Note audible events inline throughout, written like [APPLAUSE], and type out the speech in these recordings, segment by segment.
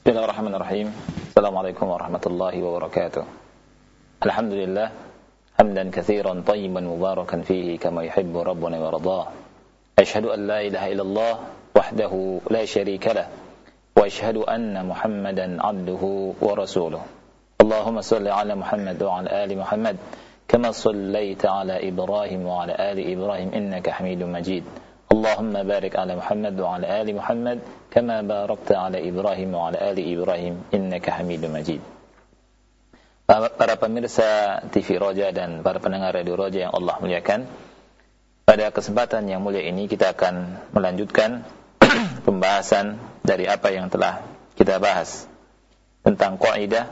بسم الله الرحمن الرحيم السلام عليكم ورحمة الله وبركاته الحمد لله حمدا كثيرا طيبا مباركا فيه كما يحب ربنا ويرضاه أشهد أن لا إله إلا الله وحده لا شريك له وأشهد أن محمدا عبده ورسوله اللهم صل على محمد وعلى آل محمد كما صليت على إبراهيم وعلى آل إبراهيم إنك حميد مجيد اللهم بارك على محمد وعلى آل محمد كما باركت على إبراهيم وعلى آل إبراهيم إنك حميد مجيد Para pemirsa TV Roja dan para pendengar Radio Roja yang Allah muliakan Pada kesempatan yang mulia ini kita akan melanjutkan [CLEARS THROAT] pembahasan dari apa yang telah kita bahas Tentang kaidah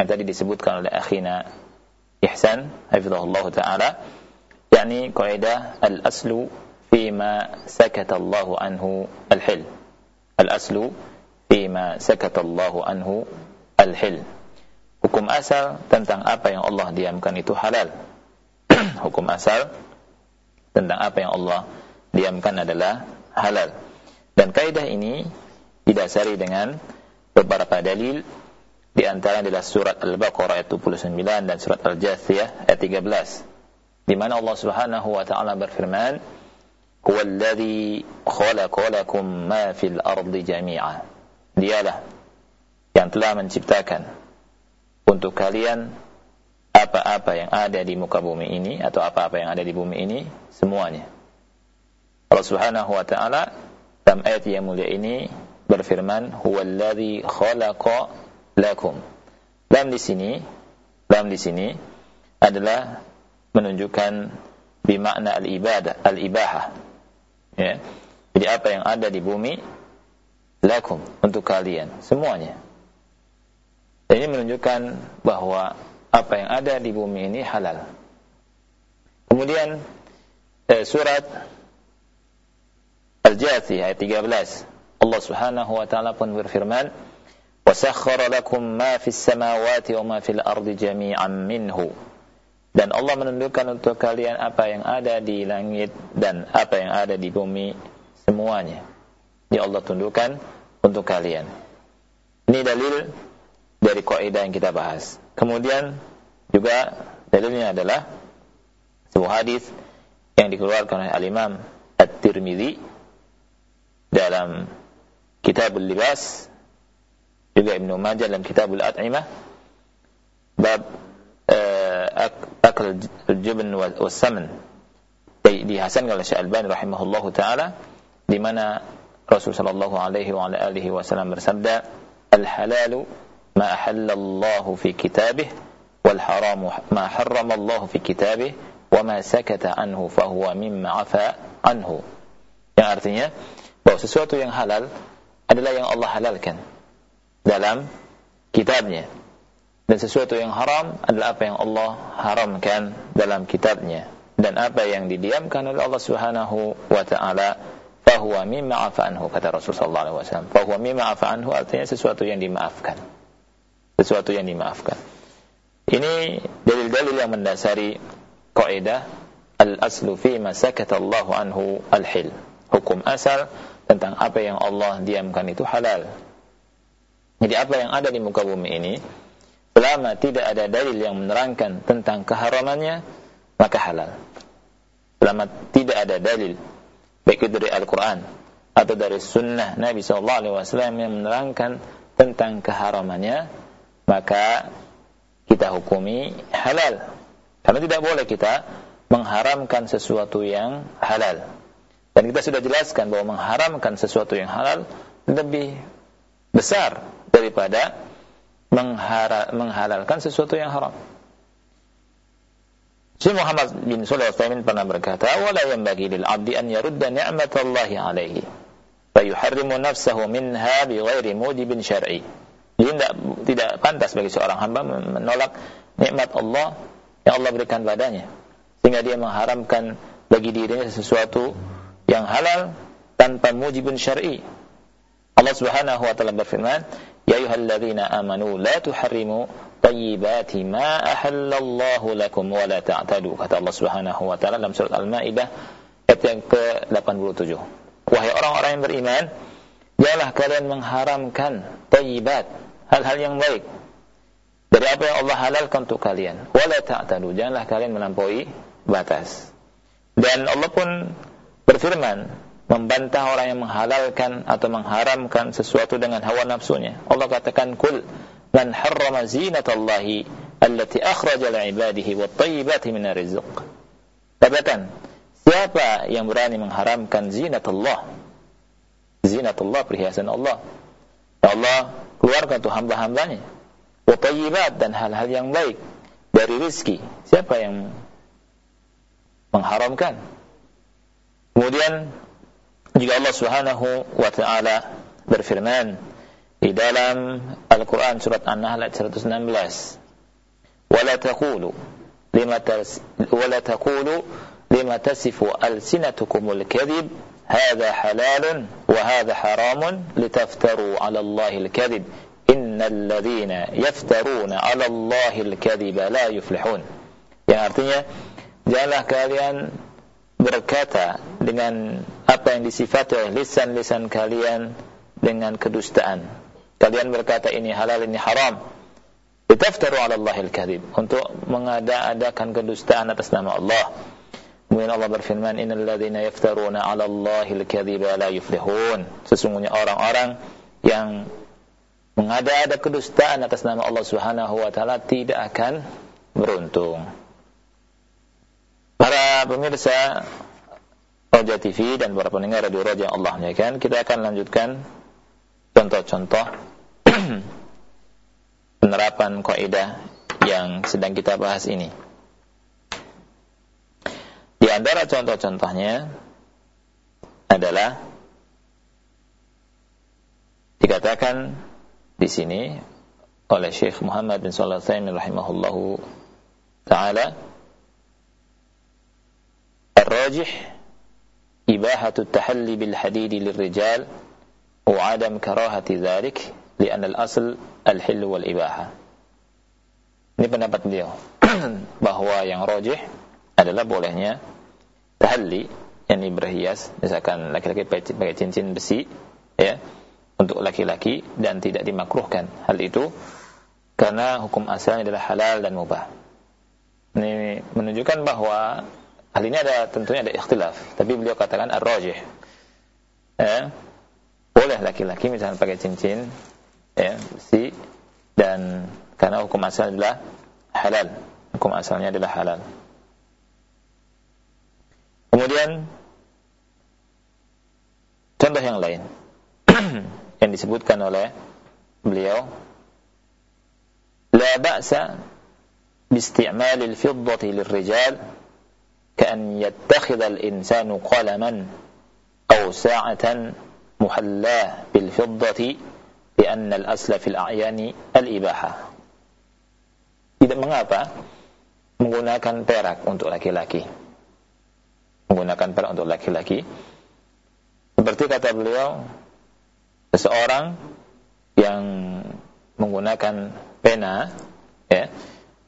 yang tadi disebutkan oleh akhina Ihsan Hafizahullah Ta'ala yakni kaidah al-aslu fima sakata Allah anhu al-hil al-aslu fima sakata Allah anhu al-hil hukum asal tentang apa yang Allah diamkan itu halal. [CLEARS THROAT] hukum asal tentang apa yang Allah diamkan adalah halal. Dan kaidah ini didasari dengan beberapa dalil di antara adalah surat Al-Baqarah ayat 29 dan surat Al-Jathiyah ayat 13 di mana Allah Subhanahu wa taala berfirman Huwallazi khalaqa lakum ma fil ardi jami'a Dialah yang telah menciptakan untuk kalian apa-apa yang ada di muka bumi ini atau apa-apa yang ada di bumi ini semuanya. Allah Subhanahu wa taala dalam ayat yang mulia ini berfirman huwallazi khalaqa lakum. Dan di sini dalam di sini adalah menunjukkan bimakna al-ibadah, al-ibahah. Ya. Jadi apa yang ada di bumi lakum untuk kalian semuanya. Dan ini menunjukkan bahwa apa yang ada di bumi ini halal. Kemudian eh, surat Al-Jathi ayat 13. Allah Subhanahu wa taala pun berfirman, "Wa sakhkhara lakum ma fis samawati wa ma fil ardi jami'an minhu." Dan Allah menundukkan untuk kalian apa yang ada di langit dan apa yang ada di bumi semuanya. Ya Allah tundukkan untuk kalian. Ini dalil dari kaidah yang kita bahas. Kemudian juga dalilnya adalah sebuah hadis yang dikeluarkan oleh Al-Imam At-Tirmidzi dalam Kitabul Libas juga Ibnu Majah dalam Kitabul At'imah bab uh, akal jibn wa saman. Dihasankan oleh Syekh rahimahullahu taala di mana Rasul sallallahu alaihi wa alihi wasallam bersabda al halalu ma ahallallahu fi kitabih wal haramu ma harramallahu fi kitabih wa ma sakata anhu fa huwa mimma afa anhu. Yang artinya bahwa sesuatu yang halal adalah yang Allah halalkan dalam kitabnya dan sesuatu yang haram adalah apa yang Allah haramkan dalam kitabnya dan apa yang didiamkan oleh Allah Subhanahu wa taala fahuwa mimma kata Rasulullah wasallam fahuwa mimma afa anhu artinya sesuatu yang dimaafkan sesuatu yang dimaafkan. Ini dalil-dalil yang mendasari kaidah al-aslu fi ma sakata Allah anhu al-hil. Hukum asal tentang apa yang Allah diamkan itu halal. Jadi apa yang ada di muka bumi ini selama tidak ada dalil yang menerangkan tentang keharamannya maka halal. Selama tidak ada dalil baik itu dari Al-Qur'an atau dari sunnah Nabi SAW yang menerangkan tentang keharamannya maka kita hukumi halal. Karena tidak boleh kita mengharamkan sesuatu yang halal. Dan kita sudah jelaskan bahwa mengharamkan sesuatu yang halal lebih besar daripada menghalalkan sesuatu yang haram. Syekh Muhammad bin Sulaiman Utsaimin pernah berkata, "Wala yanbaghi lil 'abdi an yarudda ni'matallahi 'alaihi, fa yuharrimu nafsahu minha bighairi mujibin syar'i." Jadi tidak, tidak pantas bagi seorang hamba menolak nikmat Allah yang Allah berikan padanya. Sehingga dia mengharamkan bagi dirinya sesuatu yang halal tanpa mujibun syar'i. Allah Subhanahu wa taala berfirman, "Ya ayyuhalladzina amanu la tuharrimu thayyibati ma ahallallahu lakum wa la ta'tadu." Kata Allah Subhanahu wa taala dalam surat Al-Maidah ayat yang ke-87. Wahai orang-orang yang beriman, janganlah kalian mengharamkan tayyibat, hal-hal yang baik dari apa yang Allah halalkan untuk kalian. Wala ta'tadu, janganlah kalian melampaui batas. Dan Allah pun berfirman membantah orang yang menghalalkan atau mengharamkan sesuatu dengan hawa nafsunya. Allah katakan, "Kul man harrama zinatallahi allati akhraja li'ibadihi wat tayyibati minar rizq." Katakan, siapa yang berani mengharamkan zinatullah? Zinatullah perhiasan Allah. Allah keluarkan untuk hamba-hambanya Watayyibat dan hal-hal yang baik dari rizki. Siapa yang mengharamkan? Kemudian jika Allah Subhanahu wa taala berfirman di dalam Al-Qur'an surat An-Nahl ayat 116, "Wala taqulu lima tas wala taqulu lima tasifu alsinatukumul kadhib hadha halalun wa hadha haramun litaftaru 'ala Allahi al-kadhib." innal ladzina yaftaruna 'ala Allahil kadhiba la yuflihun. Yang artinya janganlah kalian berkata dengan apa yang disifati oleh lisan-lisan kalian dengan kedustaan. Kalian berkata ini halal ini haram. Litaftaru 'ala Allahil kadhib untuk mengada-adakan kedustaan atas nama Allah. Kemudian Allah berfirman, "Innal ladzina yaftaruna 'ala Allahil kadhiba la yuflihun." Sesungguhnya orang-orang yang mengada-ada kedustaan atas nama Allah Subhanahu wa taala tidak akan beruntung. Para pemirsa Roja TV dan para pendengar Radio Roja Allah kan kita akan lanjutkan contoh-contoh [CLEARS THROAT] penerapan kaidah yang sedang kita bahas ini. Di antara contoh-contohnya adalah dikatakan di sini oleh Syekh Muhammad bin Shalih Al-Utsaimin rahimahullahu taala الراجح إباحة التحلي بالحديد للرجال وعدم كراهة ذلك لأن الأصل الحل والإباحة ini pendapat beliau [CLEARS THROAT] bahwa yang rojih adalah bolehnya tahalli yang berhias misalkan laki-laki pakai cincin besi ya untuk laki-laki dan tidak dimakruhkan hal itu karena hukum asalnya adalah halal dan mubah. Ini menunjukkan bahwa Hal ini ada tentunya ada ikhtilaf, tapi beliau katakan ar-rajih. Ya. Boleh laki-laki misalnya pakai cincin ya, besi dan karena hukum asalnya adalah halal. Hukum asalnya adalah halal. Kemudian contoh yang lain [CLEARS THROAT] yang disebutkan oleh beliau la ba'sa bi isti'malil fiddati lirrijal كأن يتخذ الإنسان قلما أو ساعة محلاه بالفضة لأن الأصل في الأعيان الإباحة tidak mengapa menggunakan perak untuk laki-laki menggunakan perak untuk laki-laki seperti kata beliau seseorang yang menggunakan pena ya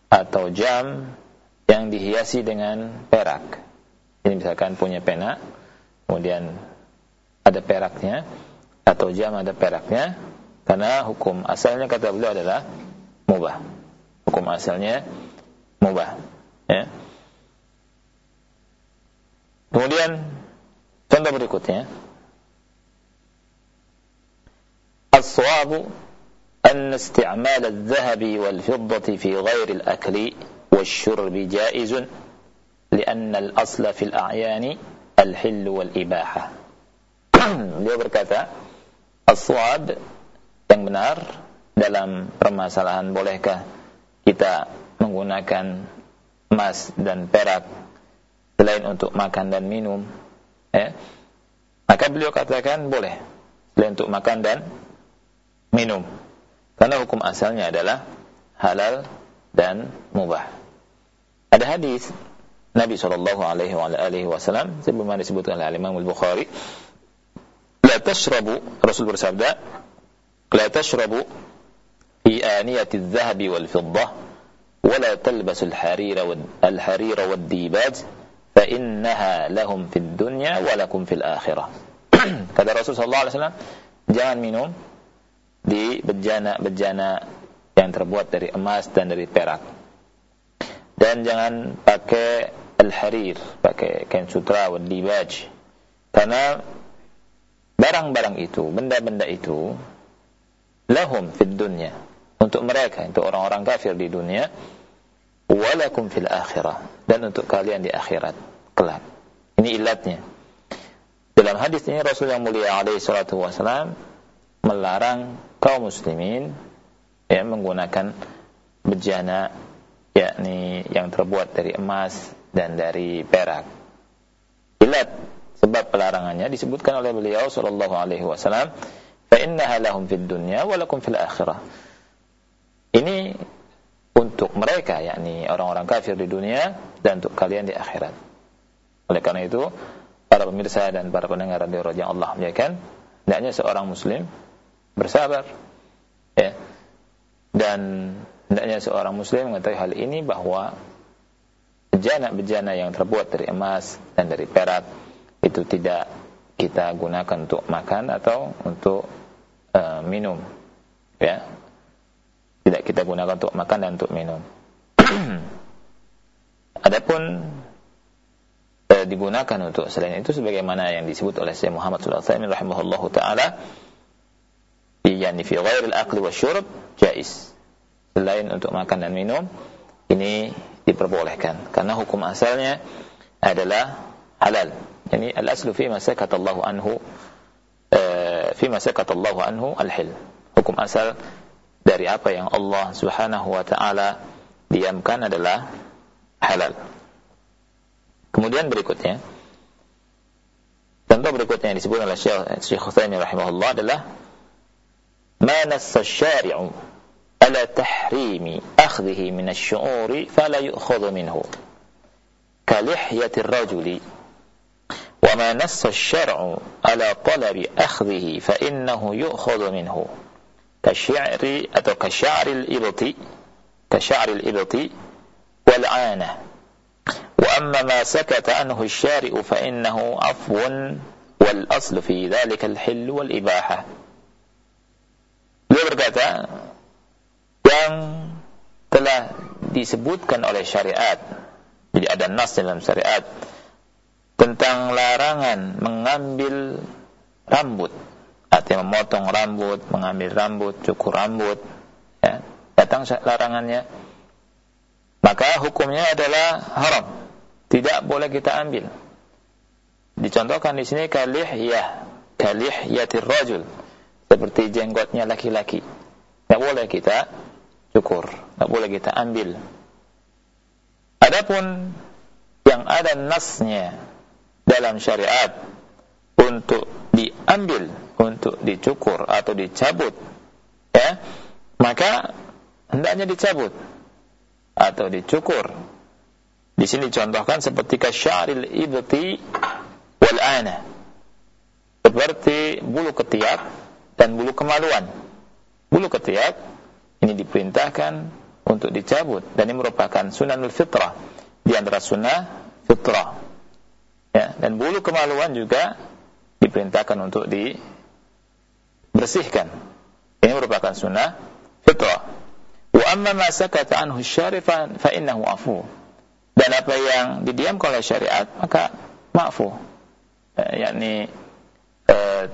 atau jam yang dihiasi dengan perak. Ini misalkan punya pena, kemudian ada peraknya atau jam ada peraknya karena hukum asalnya kata beliau adalah mubah. Hukum asalnya mubah, ya. Kemudian contoh berikutnya الصواب أن استعمال الذهب والفضة في غير الأكل والشرب جائز لأن الأصل في الأعيان الحل والإباحة [CLEARS THROAT] Beliau berkata, As-suab yang benar dalam permasalahan bolehkah kita menggunakan emas dan perak selain untuk makan dan minum, ya, maka beliau katakan boleh selain untuk makan dan minum. Karena hukum asalnya adalah halal dan mubah. Ada hadis Nabi sallallahu alaihi wasallam sebagaimana disebutkan oleh Imam Al-Bukhari, "La tashrabu," Rasul bersabda, "La tashrabu fi aniyati adh-dhahabi wal fiddah wa la talbasu al-harira wal-harira wad-dibaj fa innaha lahum fid dunya wa lakum fil akhirah." Kata Rasul sallallahu alaihi wasallam, jangan minum di bejana-bejana yang terbuat dari emas dan dari perak. Dan jangan pakai al-harir, pakai kain sutra wal libaj. Karena barang-barang itu, benda-benda itu lahum fid dunya untuk mereka, untuk orang-orang kafir di dunia, walakum fil akhirah dan untuk kalian di akhirat kelak. Ini ilatnya. Dalam hadis ini Rasul yang mulia alaihi salatu wasalam melarang kaum muslimin ya menggunakan bejana yakni yang terbuat dari emas dan dari perak. Ilat sebab pelarangannya disebutkan oleh beliau sallallahu alaihi wasallam, "Fa innaha lahum fid dunya wa lakum fil akhirah." Ini untuk mereka yakni orang-orang kafir di dunia dan untuk kalian di akhirat. Oleh karena itu, para pemirsa dan para pendengar radio Raja Allah kan hendaknya seorang muslim bersabar. Dan hendaknya seorang muslim mengetahui hal ini bahwa bejana-bejana yang terbuat dari emas dan dari perak itu tidak kita gunakan untuk makan atau untuk uh, minum ya. Tidak kita gunakan untuk makan dan untuk minum. [CLEARS THROAT] Adapun uh, digunakan untuk selain itu sebagaimana yang disebut oleh Syekh Muhammad sallallahu alaihi wasallam rahimahullahu taala yani fi ghairil akli wasyurb jais selain untuk makan dan minum ini diperbolehkan karena hukum asalnya adalah halal. Yani al-aslu fi ma anhu uh, fi anhu al-hil. Hukum asal dari apa yang Allah Subhanahu wa taala diamkan adalah halal. Kemudian berikutnya contoh berikutnya yang disebut oleh Syekh Syekh rahimahullah adalah ma nassa syari'u على تحريم أخذه من الشعور فلا يؤخذ منه. كلحية الرجل. وما نص الشرع على طلب أخذه فإنه يؤخذ منه. كشعر أو كشعر الإبط كشعر الإبط والعانة. وأما ما سكت عنه الشارع فإنه عفو والأصل في ذلك الحل والإباحة. Dia berkata, yang telah disebutkan oleh syariat. Jadi ada nas dalam syariat tentang larangan mengambil rambut, artinya memotong rambut, mengambil rambut, cukur rambut, ya. Datang larangannya. Maka hukumnya adalah haram. Tidak boleh kita ambil. Dicontohkan di sini kalihyah, kalihyatir rajul, seperti jenggotnya laki-laki. Tidak boleh kita syukur. Tak boleh kita ambil. Adapun yang ada nasnya dalam syariat untuk diambil, untuk dicukur atau dicabut, ya, maka hendaknya dicabut atau dicukur. Di sini contohkan seperti kasyaril ibti wal ana. Seperti bulu ketiak dan bulu kemaluan. Bulu ketiak ini diperintahkan untuk dicabut dan ini merupakan sunanul fitrah. Di antara sunnah fitrah. Ya dan bulu kemaluan juga diperintahkan untuk dibersihkan. Ini merupakan sunnah fitrah. Wa amma ma sakata anhu syarifan fa innahu afu. Dan apa yang didiamkan oleh syariat maka maafu ya, yakni uh,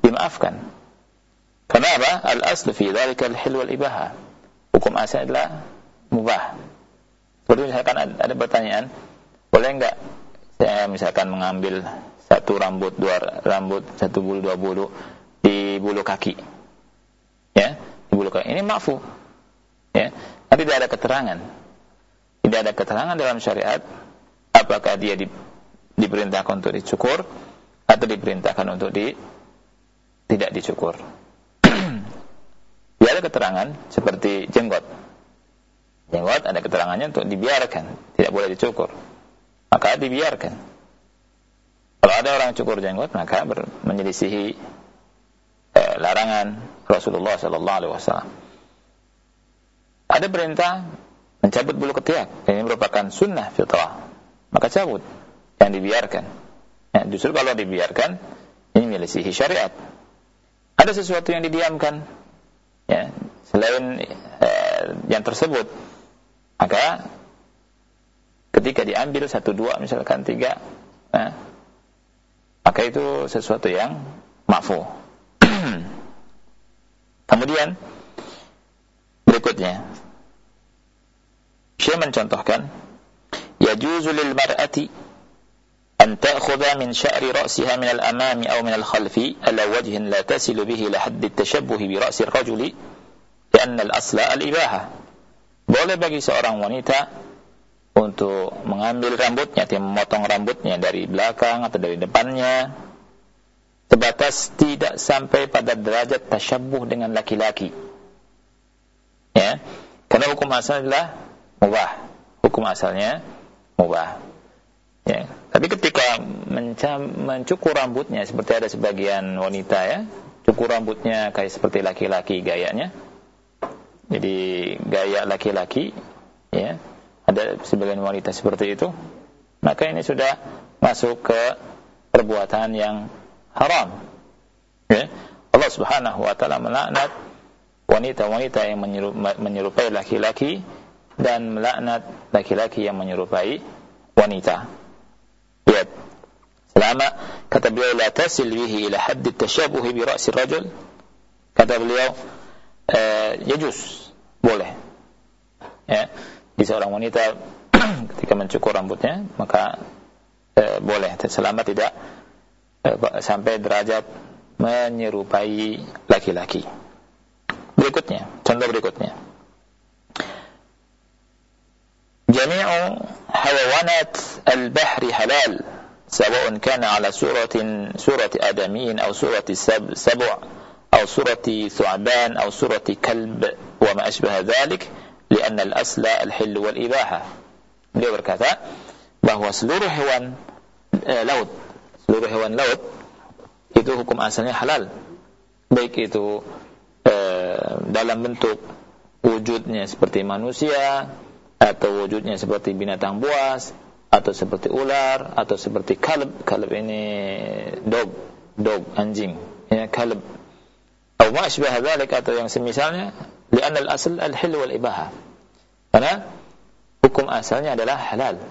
dimaafkan karena apa? Al-aslu fi dzalika al-hil wal ibaha. Hukum asal adalah mubah. Seperti misalkan ada pertanyaan, boleh enggak saya misalkan mengambil satu rambut, dua rambut, satu bulu, dua bulu di bulu kaki. Ya, di bulu kaki. Ini maafu. Ya, tapi tidak ada keterangan. Tidak ada keterangan dalam syariat apakah dia di, diperintahkan untuk dicukur atau diperintahkan untuk di tidak dicukur. Keterangan seperti jenggot. Jenggot ada keterangannya untuk dibiarkan, tidak boleh dicukur. Maka dibiarkan. Kalau ada orang cukur jenggot, maka menyelisihi eh, larangan Rasulullah Sallallahu Alaihi Wasallam. Ada perintah mencabut bulu ketiak. Ini merupakan sunnah fitrah. Maka cabut, yang dibiarkan. Ya, justru kalau dibiarkan, ini menyelisihi syariat. ada sesuatu yang didiamkan ya selain eh, yang tersebut maka ketika diambil satu dua misalkan tiga ya, maka itu sesuatu yang mafu [CLEARS THROAT] kemudian berikutnya. Syekh mencontohkan yajuzu lil mar'ati أن تأخذ من شعر رأسها من الأمام أو من الخلف على وجه لا تصل به لحد التشبه برأس الرجل لأن الأصل الإباحة boleh bagi seorang wanita untuk mengambil rambutnya, atau memotong rambutnya dari belakang atau dari depannya, sebatas tidak sampai pada derajat tasyabuh dengan laki-laki. Ya, karena hukum asalnya mubah. Hukum asalnya mubah. Ya. Tapi ketika mencukur rambutnya seperti ada sebagian wanita ya, cukur rambutnya kayak seperti laki-laki gayanya. Jadi gaya laki-laki ya, ada sebagian wanita seperti itu, maka ini sudah masuk ke perbuatan yang haram. Ya. Allah Subhanahu wa taala melaknat wanita-wanita yang menyerupai laki-laki dan melaknat laki-laki yang menyerupai wanita. Lihat selama kata beliau la tasil bihi ila hadd at-tashabuh bi ra's ar-rajul. Kata beliau uh, yajus boleh. Ya di seorang wanita [CLEARS THROAT] ketika mencukur rambutnya maka uh, boleh. Selama tidak uh, sampai derajat menyerupai laki-laki. Berikutnya contoh berikutnya جميع حيوانات البحر حلال سواء كان على سورة سورة آدمين أو سورة سبع أو سورة ثعبان أو سورة كلب وما أشبه ذلك لأن الأصل الحل والإباحة. لذلك كذا bahwa seluruh hewan eh, laut seluruh hewan laut itu hukum asalnya halal. Baik itu eh, dalam bentuk wujudnya seperti manusia atau wujudnya seperti binatang buas atau seperti ular atau seperti kalb kalb ini dog dog anjing. Ya kalb atau ma asbah dzalik atau yang semisalnya lian al asl al hil wal ibaha. Karena hukum asalnya adalah halal.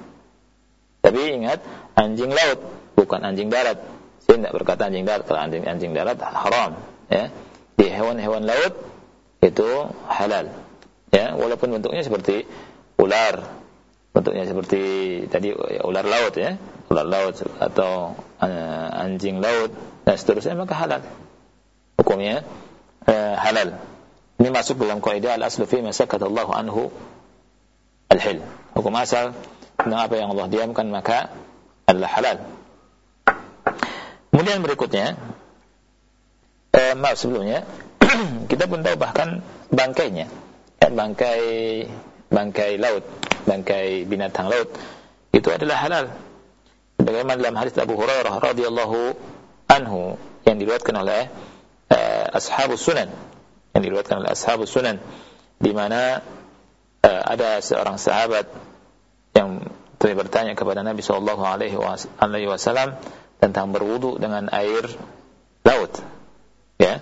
Tapi ingat anjing laut bukan anjing darat. Saya tidak berkata anjing darat kalau anjing anjing darat haram ya. Di hewan-hewan laut itu halal ya. Walaupun bentuknya seperti ular. Bentuknya seperti tadi ya, ular laut ya. Ular laut atau uh, anjing laut dan seterusnya maka halal. Hukumnya uh, halal. Ini masuk dalam kaidah al-aslu fi ma Allah anhu al-hil. Hukum asal tentang apa yang Allah diamkan maka adalah halal. Kemudian berikutnya eh, maaf sebelumnya [CLEARS THROAT] kita pun tahu bahkan bangkainya. Ya, bangkai bangkai laut, bangkai binatang laut itu adalah halal. Bagaimana dalam hadis Abu Hurairah radhiyallahu anhu yang diriwayatkan oleh uh, ashabus sunan yang diriwayatkan oleh ashabus sunan di mana uh, ada seorang sahabat yang bertanya kepada Nabi sallallahu alaihi wasallam tentang berwudu dengan air laut. Ya.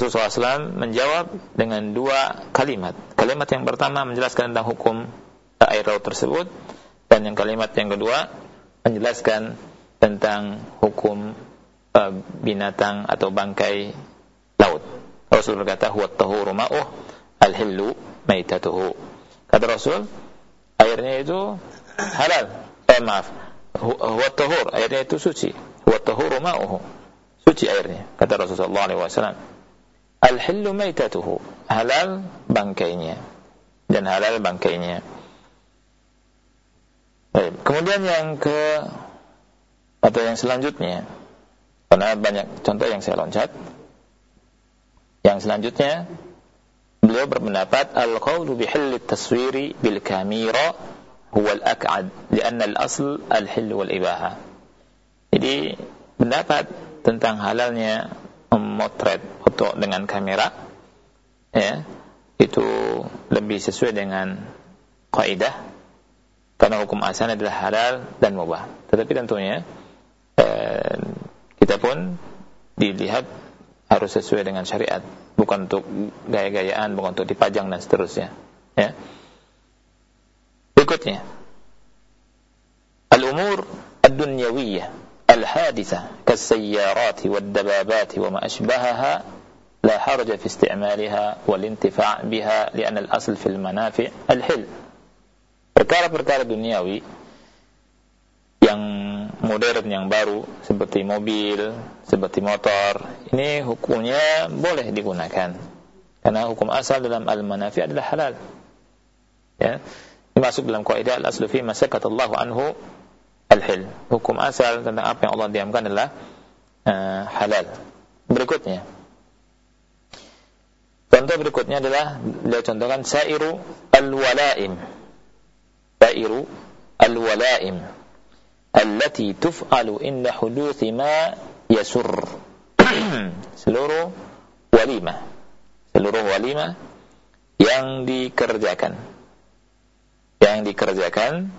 Rasulullah SAW menjawab dengan dua kalimat. Kalimat yang pertama menjelaskan tentang hukum air laut tersebut dan yang kalimat yang kedua menjelaskan tentang hukum uh, binatang atau bangkai laut. Rasul berkata, "Huwa tahuru ma'uh al-hillu maitatuhu." Kata Rasul, airnya itu halal. Eh maaf, huwa tahur, airnya itu suci. Huwa tahuru ma'uhu. Suci airnya, kata Rasulullah SAW. Al-hillu maitatuhu. Halal bangkainya. Dan halal bangkainya. Baik. Kemudian yang ke atau yang selanjutnya karena banyak contoh yang saya loncat. Yang selanjutnya beliau berpendapat al-qawlu bihilli taswiri bil kamera huwa al-aq'ad karena al-asl al-hill wal ibaha. Jadi pendapat tentang halalnya memotret foto dengan kamera ya itu lebih sesuai dengan kaidah karena hukum asal adalah halal dan mubah tetapi tentunya eh, kita pun dilihat harus sesuai dengan syariat, bukan untuk gaya-gayaan, bukan untuk dipajang dan seterusnya. Ya. Berikutnya, al-umur ad-dunyawiyah wad-dababat wa ma ashbahaha la haraj fi isti'malha wal intifa' biha li'anna al-asl fil manafi' al-hil. Perkara-perkara duniawi yang modern yang baru seperti mobil, seperti motor, ini hukumnya boleh digunakan. Karena hukum asal dalam al-manafi adalah halal. Ya. Masuk dalam kaidah al-aslu fi masakatallahu anhu al-hil. Hukum asal tentang apa yang Allah diamkan adalah uh, halal. Berikutnya. Contoh berikutnya adalah beliau contohkan sairu al-walaim. Sairu al-walaim allati tuf'alu inda huduthi ma yasur [CLEARS THROAT] seluruh walimah seluruh walimah yang dikerjakan yang dikerjakan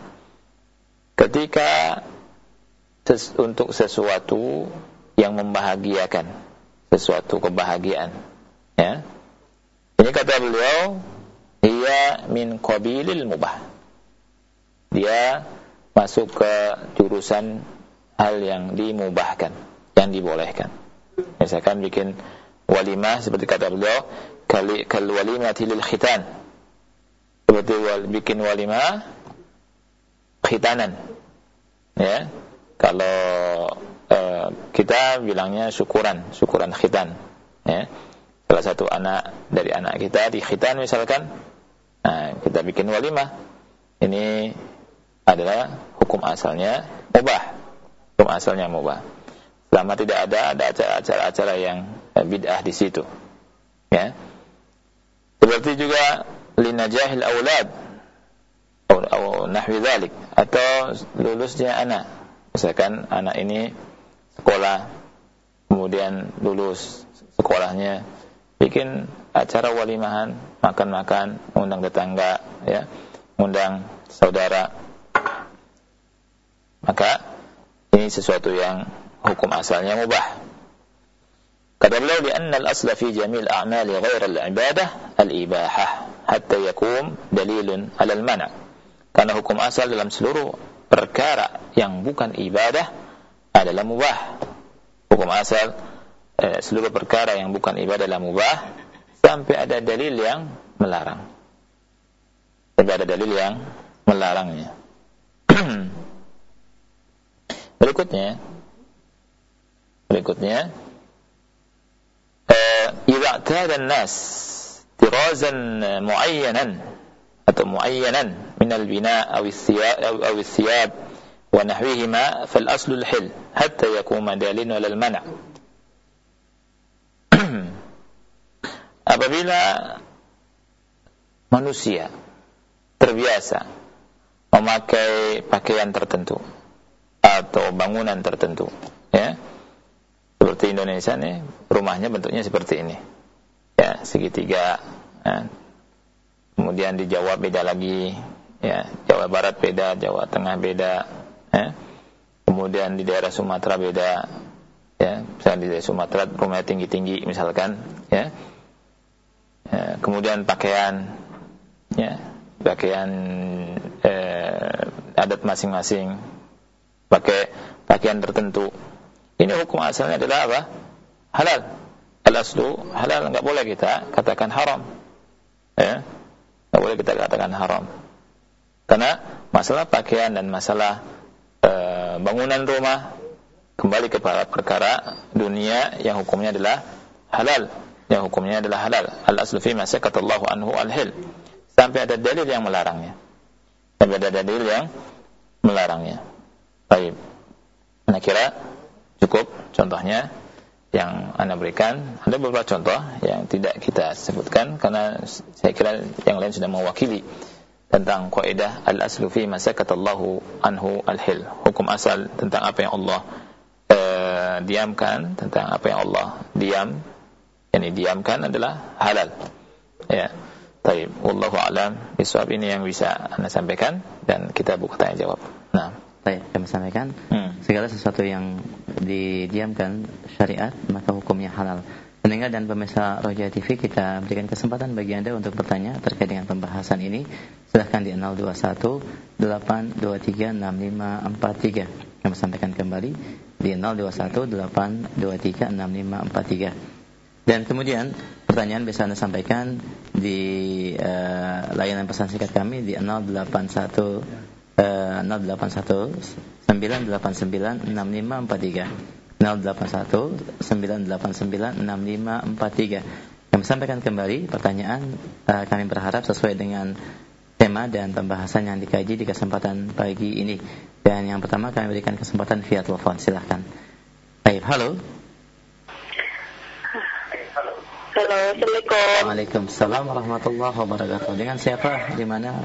ketika ses untuk sesuatu yang membahagiakan sesuatu kebahagiaan ya ini kata beliau ia min qabilil mubah dia masuk ke jurusan hal yang dimubahkan, yang dibolehkan. Misalkan bikin walimah seperti kata beliau, kal walimati lil khitan. Seperti bikin walimah khitanan. Ya. Kalau uh, kita bilangnya syukuran, syukuran khitan. Ya. Salah satu anak dari anak kita di khitan misalkan, nah, kita bikin walimah. Ini adalah hukum asalnya mubah. Hukum asalnya mubah. Selama tidak ada ada acara-acara yang eh, bid'ah di situ. Ya. Seperti juga linajahil aulad atau nahwi dzalik atau lulusnya anak. Misalkan anak ini sekolah kemudian lulus sekolahnya bikin acara walimahan, makan-makan, undang tetangga ya, undang saudara maka ini sesuatu yang hukum asalnya mubah. Kata beliau anna al-asla fi jamil a'mali ghair al-ibadah al-ibahah hatta yakum dalilun al-mana. Karena hukum asal dalam seluruh perkara yang bukan ibadah adalah mubah. Hukum asal eh, seluruh perkara yang bukan ibadah adalah mubah sampai ada dalil yang melarang. Sampai ada dalil yang melarangnya. [CLEARS THROAT] Berikutnya berikutnya إذا اعتاد الناس طرازا معينا atau معينا من البناء أو الثياب أو الثياب ونحوهما فالأصل الحل حتى يكون دليل على المنع [CLEARS THROAT] apabila manusia terbiasa memakai pakaian tertentu atau bangunan tertentu ya seperti Indonesia nih rumahnya bentuknya seperti ini ya segitiga ya. kemudian di Jawa beda lagi ya Jawa Barat beda Jawa Tengah beda ya kemudian di daerah Sumatera beda ya misalnya di daerah Sumatera rumahnya tinggi-tinggi misalkan ya. ya kemudian pakaian ya pakaian eh, adat masing-masing pakai pakaian tertentu. Ini hukum asalnya adalah apa? Halal. Al-aslu halal, enggak boleh kita katakan haram. Ya. Enggak boleh kita katakan haram. Karena masalah pakaian dan masalah e, bangunan rumah kembali kepada perkara dunia yang hukumnya adalah halal. Yang hukumnya adalah halal. Al-aslu fi ma anhu al-hil. Sampai ada dalil yang melarangnya. Sampai ada dalil yang melarangnya. Baik. Anda kira cukup contohnya yang Anda berikan. Ada beberapa contoh yang tidak kita sebutkan karena saya kira yang lain sudah mewakili tentang kaidah al-aslu fi masakatallahu anhu al-hil. Hukum asal tentang apa yang Allah eh, diamkan, tentang apa yang Allah diam, yang diamkan adalah halal. Ya. Baik, wallahu alam. Bisawab ini yang bisa Anda sampaikan dan kita buka tanya jawab. Nah. Baik, kami sampaikan hmm. segala sesuatu yang didiamkan syariat maka hukumnya halal. Pendengar dan pemirsa Roja TV kita berikan kesempatan bagi Anda untuk bertanya terkait dengan pembahasan ini. Silahkan di 021 823 6543. Kami sampaikan kembali di 021 823 6543. Dan kemudian pertanyaan bisa Anda sampaikan di uh, layanan pesan singkat kami di 081 uh, 081 989 6543. 081 989 6543. Kami sampaikan kembali pertanyaan uh, kami berharap sesuai dengan tema dan pembahasan yang dikaji di kesempatan pagi ini. Dan yang pertama kami berikan kesempatan via telepon. Silahkan. Baik, halo. Halo, Assalamualaikum. Waalaikumsalam warahmatullahi wabarakatuh. Dengan siapa? Di mana?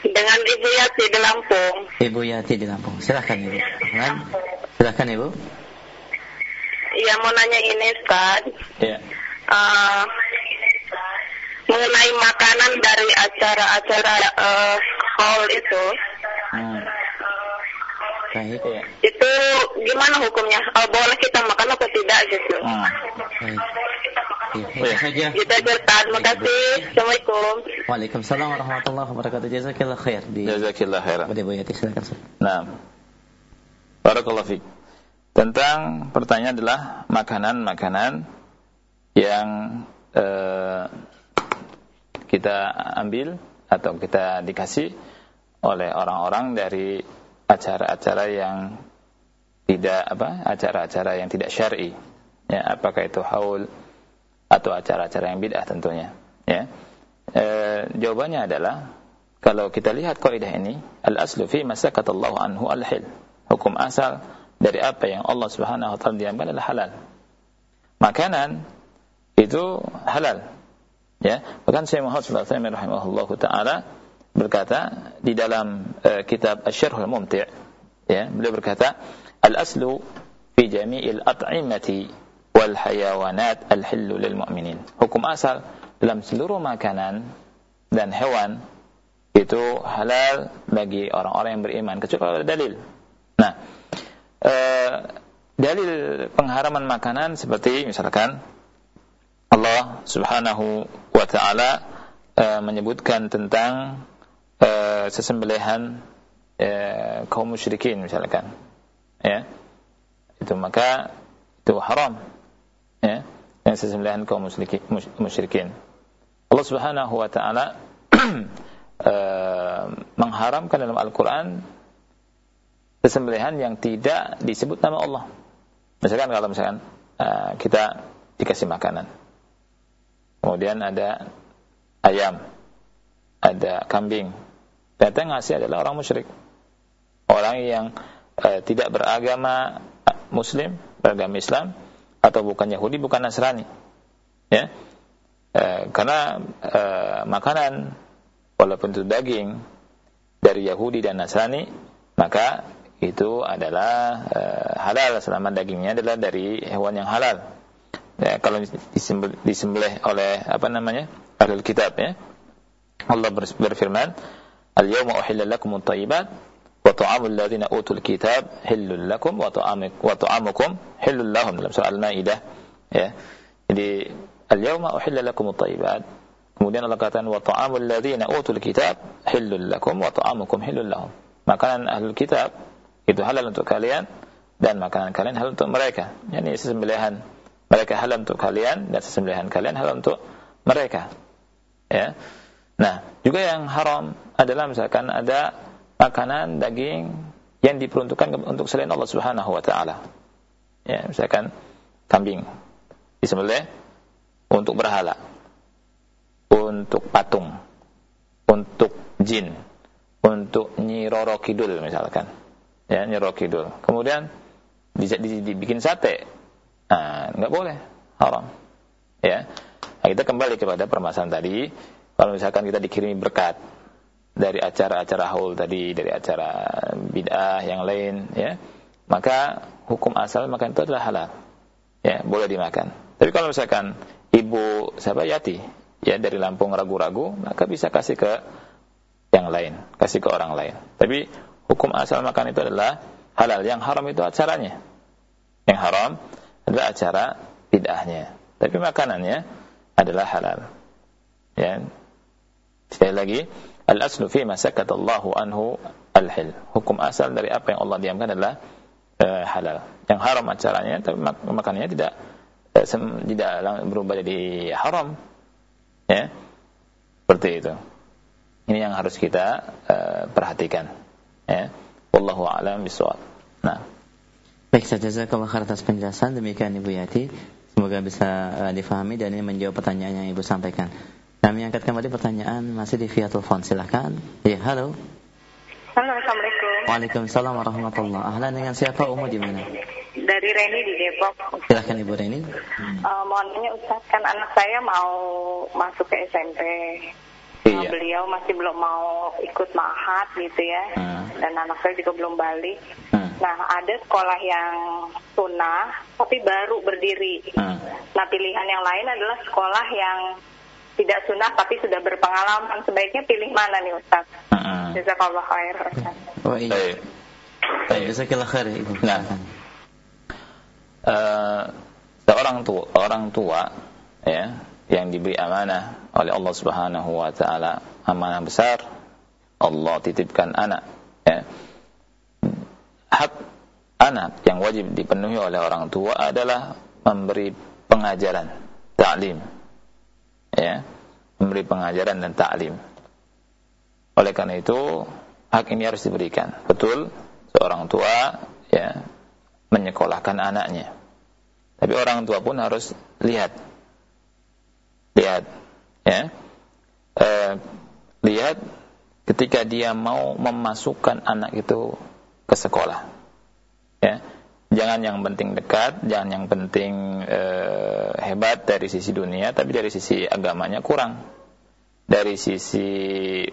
Dengan Ibu Yati di Lampung. Ibu Yati di Lampung. Silahkan Ibu. Kan? Silahkan Ibu. Iya mau nanya ini Ustaz. Iya. Uh, mengenai makanan dari acara-acara uh, hall itu. Hmm. Baik, ya. Itu gimana hukumnya? Uh, boleh kita makan atau tidak gitu? Hmm. Baik. Itu saja. Kita Ustaz. Terima kasih. Assalamualaikum. Waalaikumsalam warahmatullahi wabarakatuh. Jazakillah khair. Di Jazakillah khair. Pada Bu Yati silakan. Nah. Barakallahu fiik. Tentang pertanyaan adalah makanan-makanan yang eh, kita ambil atau kita dikasih oleh orang-orang dari acara-acara yang tidak apa acara-acara yang tidak syar'i. Ya apakah itu haul atau acara-acara yang bid'ah tentunya ya. E, jawabannya adalah kalau kita lihat kaidah ini al aslu fi masakatallahu anhu al hil hukum asal dari apa yang Allah Subhanahu wa taala diamkan adalah halal. Makanan itu halal ya. Bahkan Syekh Muhammad sallallahu alaihi rahimahullahu taala berkata di dalam uh, kitab Asy-Syarhul Mumti' ya beliau berkata al aslu fi jami'il at'imati wal hayawanat al hillu lil mu'minin. Hukum asal dalam seluruh makanan dan hewan itu halal bagi orang-orang yang beriman kecuali ada dalil. Nah, e, dalil pengharaman makanan seperti misalkan Allah Subhanahu wa taala e, menyebutkan tentang e, sesembelihan e, kaum musyrikin misalkan. Ya. Itu maka itu haram ya, yang sesembelihan kaum musyrikin. Allah Subhanahu wa taala uh, [CLEARS THROAT] mengharamkan dalam Al-Qur'an sesembelihan yang tidak disebut nama Allah. Misalkan kalau misalkan kita dikasih makanan. Kemudian ada ayam, ada kambing. Ternyata yang ngasih adalah orang musyrik. Orang yang uh, tidak beragama muslim, beragama Islam, atau bukan Yahudi, bukan Nasrani. Ya. E, karena e, makanan walaupun itu daging dari Yahudi dan Nasrani, maka itu adalah e, halal selama dagingnya adalah dari hewan yang halal. Ya, kalau disembelih, oleh apa namanya? ahlul kitab ya. Allah berfirman, "Al-yawma uhilla lakum at-thayyibat wa ta'amul ladzina utul kitab hillul lakum wa ta'amuk wa ta'amukum hillul lahum dalam surah Al-Maidah ya. Jadi al-yauma uhilla lakum at-thayyibat. Kemudian Allah katakan wa ta'amul ladzina utul kitab hillul lakum wa ta'amukum hillul lahum. Makanan ahlul kitab itu halal untuk kalian dan makanan kalian halal untuk mereka. Yani sesembelihan mereka halal untuk kalian dan sesembelihan kalian halal untuk mereka. Ya. Nah, juga yang haram adalah misalkan ada makanan daging yang diperuntukkan untuk selain Allah Subhanahu wa taala. Ya, misalkan kambing disembelih untuk berhala, untuk patung, untuk jin, untuk Nyi Roro Kidul misalkan. Ya, Nyi Roro Kidul. Kemudian dibikin sate. Nah, enggak boleh, haram. Ya. Nah, kita kembali kepada permasalahan tadi, kalau misalkan kita dikirimi berkat, dari acara-acara haul tadi, dari acara bid'ah yang lain, ya, maka hukum asal makan itu adalah halal. Ya, boleh dimakan. Tapi kalau misalkan ibu siapa yati, ya dari Lampung ragu-ragu, maka bisa kasih ke yang lain, kasih ke orang lain. Tapi hukum asal makan itu adalah halal. Yang haram itu acaranya. Yang haram adalah acara bid'ahnya. Tapi makanannya adalah halal. Ya. Sekali lagi, al-aslu fi ma Allahu anhu al-hil. Hukum asal dari apa yang Allah diamkan adalah uh, halal. Yang haram acaranya tapi mak makanannya tidak uh, tidak berubah jadi haram. Ya. Seperti itu. Ini yang harus kita uh, perhatikan. Ya. Wallahu a'lam bishawab. Nah. Baik saja jazakallah khair atas penjelasan demikian Ibu Yati. Semoga bisa uh, difahami dan ini menjawab pertanyaan yang Ibu sampaikan. Kami angkat kembali pertanyaan masih di via telepon. Silahkan. Ya, halo. Halo, Assalamualaikum. Waalaikumsalam warahmatullahi Ahlan dengan siapa Umu di mana? Dari Reni di Depok. Silahkan Ibu Reni. Uh, mohon nanya Ustaz, kan anak saya mau masuk ke SMP. Iya. Beliau masih belum mau ikut mahat gitu ya. Hmm. Dan anak saya juga belum balik. Hmm. Nah, ada sekolah yang sunnah tapi baru berdiri. Hmm. Nah, pilihan yang lain adalah sekolah yang tidak sunnah tapi sudah berpengalaman. Sebaiknya pilih mana nih Ustaz? Hmm. Jazakallah khair. Ustaz. Oh iya. Jazakallah khair Ibu. Nah. Eh, seorang tua, orang tua ya yang diberi amanah oleh Allah Subhanahu wa taala, amanah besar Allah titipkan anak ya. Hak anak yang wajib dipenuhi oleh orang tua adalah memberi pengajaran, taklim. Ya, memberi pengajaran dan taklim. Oleh karena itu, hak ini harus diberikan. Betul, seorang tua ya menyekolahkan anaknya. Tapi orang tua pun harus lihat, lihat, ya, e, lihat ketika dia mau memasukkan anak itu ke sekolah, ya. Jangan yang penting dekat, jangan yang penting e, hebat dari sisi dunia, tapi dari sisi agamanya kurang, dari sisi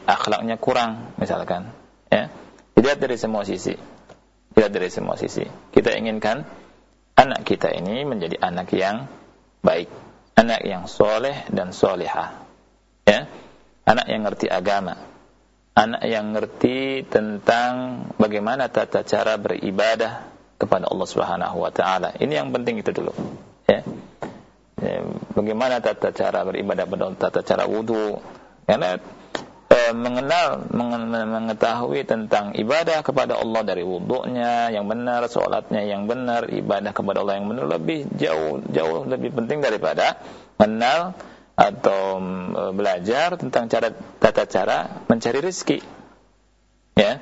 akhlaknya kurang, misalkan, ya. Dilihat dari semua sisi Lihat dari semua sisi. Kita inginkan anak kita ini menjadi anak yang baik, anak yang soleh dan soleha, ya, anak yang ngerti agama, anak yang ngerti tentang bagaimana tata cara beribadah kepada Allah Subhanahu Wa Taala. Ini yang penting itu dulu, ya. ya bagaimana tata cara beribadah tata cara wudhu, karena mengenal mengetahui tentang ibadah kepada Allah dari wudhunya yang benar, sholatnya yang benar, ibadah kepada Allah yang benar lebih jauh jauh lebih penting daripada mengenal atau belajar tentang cara tata cara mencari rezeki. Ya.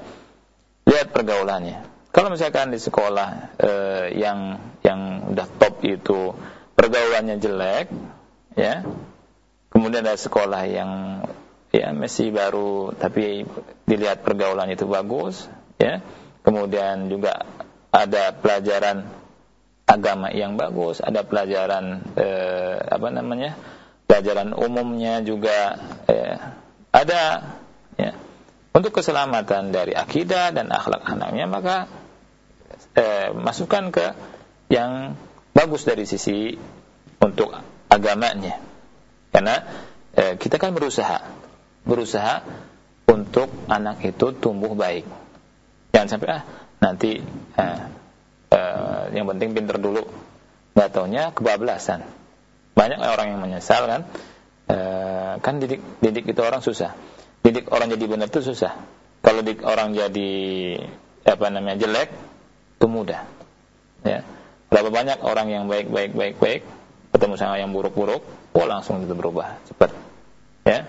Lihat pergaulannya. Kalau misalkan di sekolah eh, yang yang udah top itu pergaulannya jelek, ya. Kemudian ada sekolah yang ya masih baru tapi dilihat pergaulan itu bagus ya kemudian juga ada pelajaran agama yang bagus ada pelajaran eh, apa namanya pelajaran umumnya juga eh, ada ya untuk keselamatan dari akidah dan akhlak anaknya maka eh, masukkan ke yang bagus dari sisi untuk agamanya karena eh, kita kan berusaha berusaha untuk anak itu tumbuh baik. Jangan sampai ah nanti eh, eh, yang penting pinter dulu. Gak taunya kebablasan. Banyak orang yang menyesal kan. Eh, kan didik didik itu orang susah. Didik orang jadi benar itu susah. Kalau didik orang jadi apa namanya jelek itu mudah. Ya. Berapa banyak orang yang baik baik baik baik ketemu sama yang buruk-buruk, oh langsung itu berubah cepat. Ya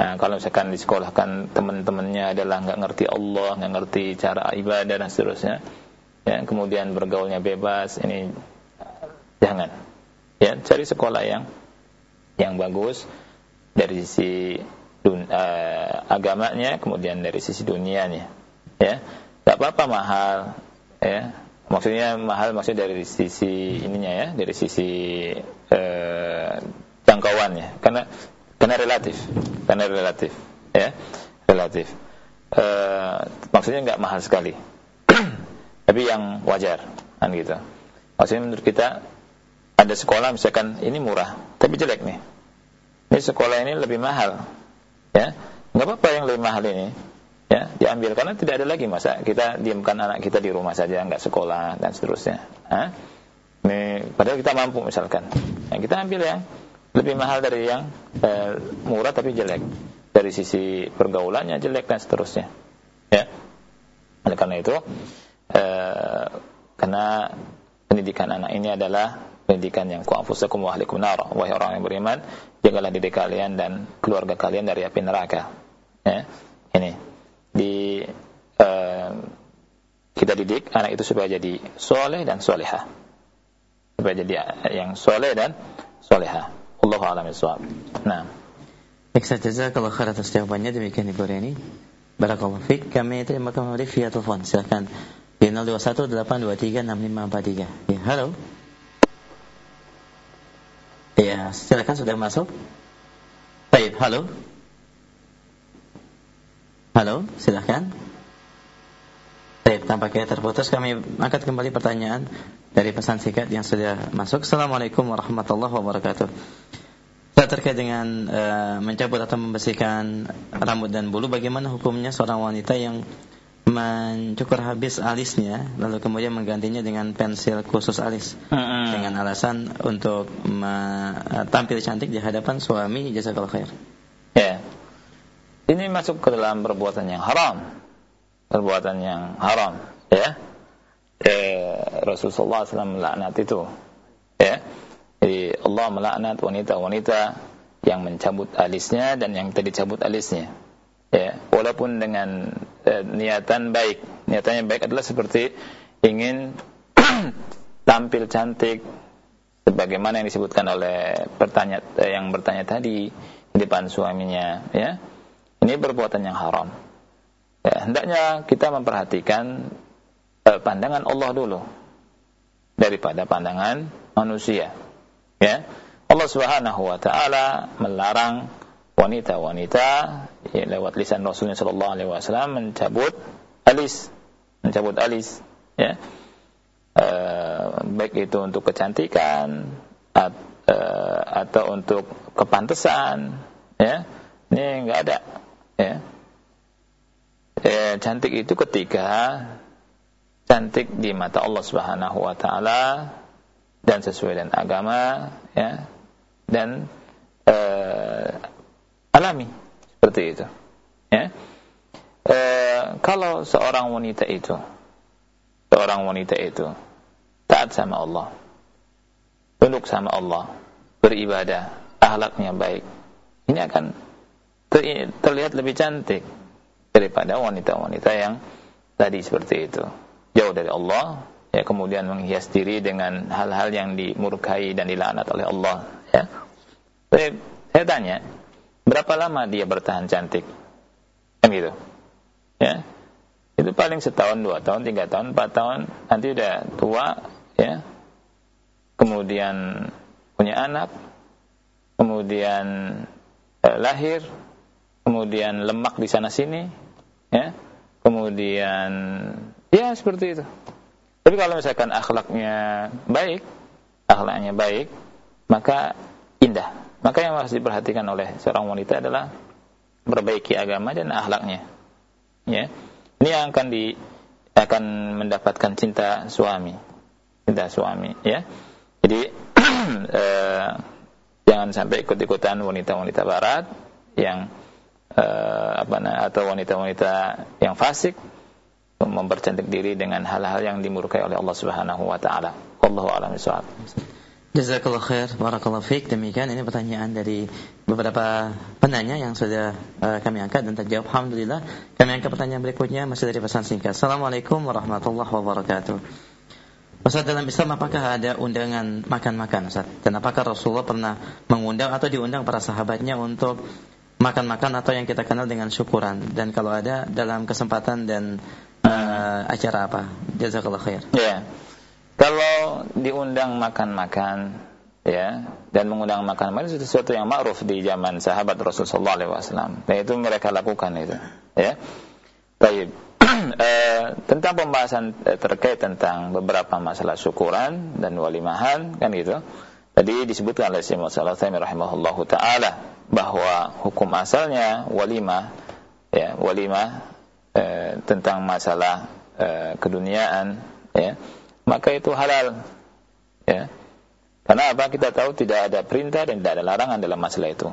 Nah, kalau misalkan disekolahkan teman-temannya adalah nggak ngerti Allah, nggak ngerti cara ibadah dan seterusnya, ya, kemudian bergaulnya bebas, ini jangan. Ya, cari sekolah yang yang bagus dari sisi dun, uh, agamanya, kemudian dari sisi dunianya. Ya, nggak apa-apa mahal, ya. Maksudnya mahal maksudnya dari sisi ininya ya, dari sisi uh, jangkauannya. Karena karena relatif, karena relatif, ya, relatif. E, maksudnya nggak mahal sekali, [CLEARS THROAT] tapi yang wajar, kan gitu. Maksudnya menurut kita ada sekolah misalkan ini murah, tapi jelek nih. Ini sekolah ini lebih mahal, ya, nggak apa-apa yang lebih mahal ini, ya, diambil karena tidak ada lagi masa kita diamkan anak kita di rumah saja nggak sekolah dan seterusnya. Hah? Ini padahal kita mampu misalkan. Nah, kita ambil yang lebih mahal dari yang eh, murah tapi jelek. Dari sisi pergaulannya jelek dan seterusnya. Ya. Oleh karena itu, eh, karena pendidikan anak ini adalah pendidikan yang ku'afusakum wa ahlikum nar. Wahai orang yang beriman, jagalah diri kalian dan keluarga kalian dari api neraka. Ya. Ini di eh, kita didik anak itu supaya jadi soleh dan solehah supaya jadi yang soleh dan soleha. Allah alam iswab. Nah. Baik saja kalau khair atas jawabannya demikian Ibu Reni. Barakallahu fiik. Kami terima kembali via telepon. Silakan di 0218236543. Ya, halo. Ya, silakan sudah masuk. Baik, halo. Halo, silakan. Baik, tampaknya terputus. Kami angkat kembali pertanyaan dari pesan singkat yang sudah masuk. Assalamualaikum warahmatullahi wabarakatuh. Saya terkait dengan uh, mencabut atau membersihkan rambut dan bulu, bagaimana hukumnya seorang wanita yang mencukur habis alisnya lalu kemudian menggantinya dengan pensil khusus alis hmm. dengan alasan untuk tampil cantik di hadapan suami jazakallahu khair. Ya. Ini masuk ke dalam perbuatan yang haram. Perbuatan yang haram, ya eh, Rasulullah SAW melaknat itu. Ya. Jadi Allah melaknat wanita-wanita yang mencabut alisnya dan yang tidak dicabut alisnya. Ya, walaupun dengan eh, niatan baik. Niatannya baik adalah seperti ingin [CLEARS THROAT] tampil cantik sebagaimana yang disebutkan oleh pertanya eh, yang bertanya tadi di depan suaminya, ya. Ini perbuatan yang haram. Ya, hendaknya kita memperhatikan Eh, pandangan Allah dulu daripada pandangan manusia. Ya. Allah Subhanahu wa taala melarang wanita-wanita ya, lewat lisan Rasulnya sallallahu alaihi wasallam mencabut alis, mencabut alis, ya. E, baik itu untuk kecantikan at, e, atau untuk kepantesan, ya. Ini enggak ada, ya. E, cantik itu ketika cantik di mata Allah Subhanahu wa taala dan sesuai dengan agama ya. Dan uh, alami seperti itu ya. Uh, kalau seorang wanita itu seorang wanita itu taat sama Allah tunduk sama Allah beribadah akhlaknya baik ini akan terlihat lebih cantik daripada wanita-wanita yang tadi seperti itu. Jauh dari Allah ya kemudian menghias diri dengan hal-hal yang dimurkai dan dilaknat oleh Allah ya. Saya, saya tanya berapa lama dia bertahan cantik? Kan gitu ya. Itu paling setahun dua tahun tiga tahun empat tahun nanti udah tua ya. Kemudian punya anak kemudian eh, lahir kemudian lemak di sana sini ya kemudian Ya seperti itu. Tapi kalau misalkan akhlaknya baik, akhlaknya baik, maka indah. Maka yang harus diperhatikan oleh seorang wanita adalah perbaiki agama dan akhlaknya. Ya. Ini yang akan di akan mendapatkan cinta suami. Cinta suami, ya. Jadi [CLEARS THROAT] eh, jangan sampai ikut-ikutan wanita-wanita barat yang eh, apa atau wanita-wanita yang fasik mempercantik diri dengan hal-hal yang dimurkai oleh Allah Subhanahu wa taala. Wallahu a'lam bishawab. Jazakallah khair, barakallahu fiik. Demikian ini pertanyaan dari beberapa penanya yang sudah uh, kami angkat dan terjawab. Alhamdulillah. Kami angkat pertanyaan berikutnya masih dari pesan singkat. Assalamualaikum warahmatullahi wabarakatuh. Ustaz dalam Islam apakah ada undangan makan-makan Ustaz? Dan apakah Rasulullah pernah mengundang atau diundang para sahabatnya untuk makan-makan atau yang kita kenal dengan syukuran? Dan kalau ada dalam kesempatan dan uh, acara apa? Jazakallah khair. Ya. Kalau diundang makan-makan ya dan mengundang makan-makan itu sesuatu yang ma'ruf di zaman sahabat Rasulullah SAW. Dan itu mereka lakukan itu. Ya. Baik. [CLEARS THROAT] eh, tentang pembahasan eh, terkait tentang beberapa masalah syukuran dan walimahan kan gitu. Tadi disebutkan oleh Syekh Muhammad rahimahullahu taala bahwa hukum asalnya walimah ya walimah Eh, tentang masalah eh, keduniaan ya maka itu halal Ya. Karena apa? Kita tahu tidak ada perintah dan tidak ada larangan dalam masalah itu.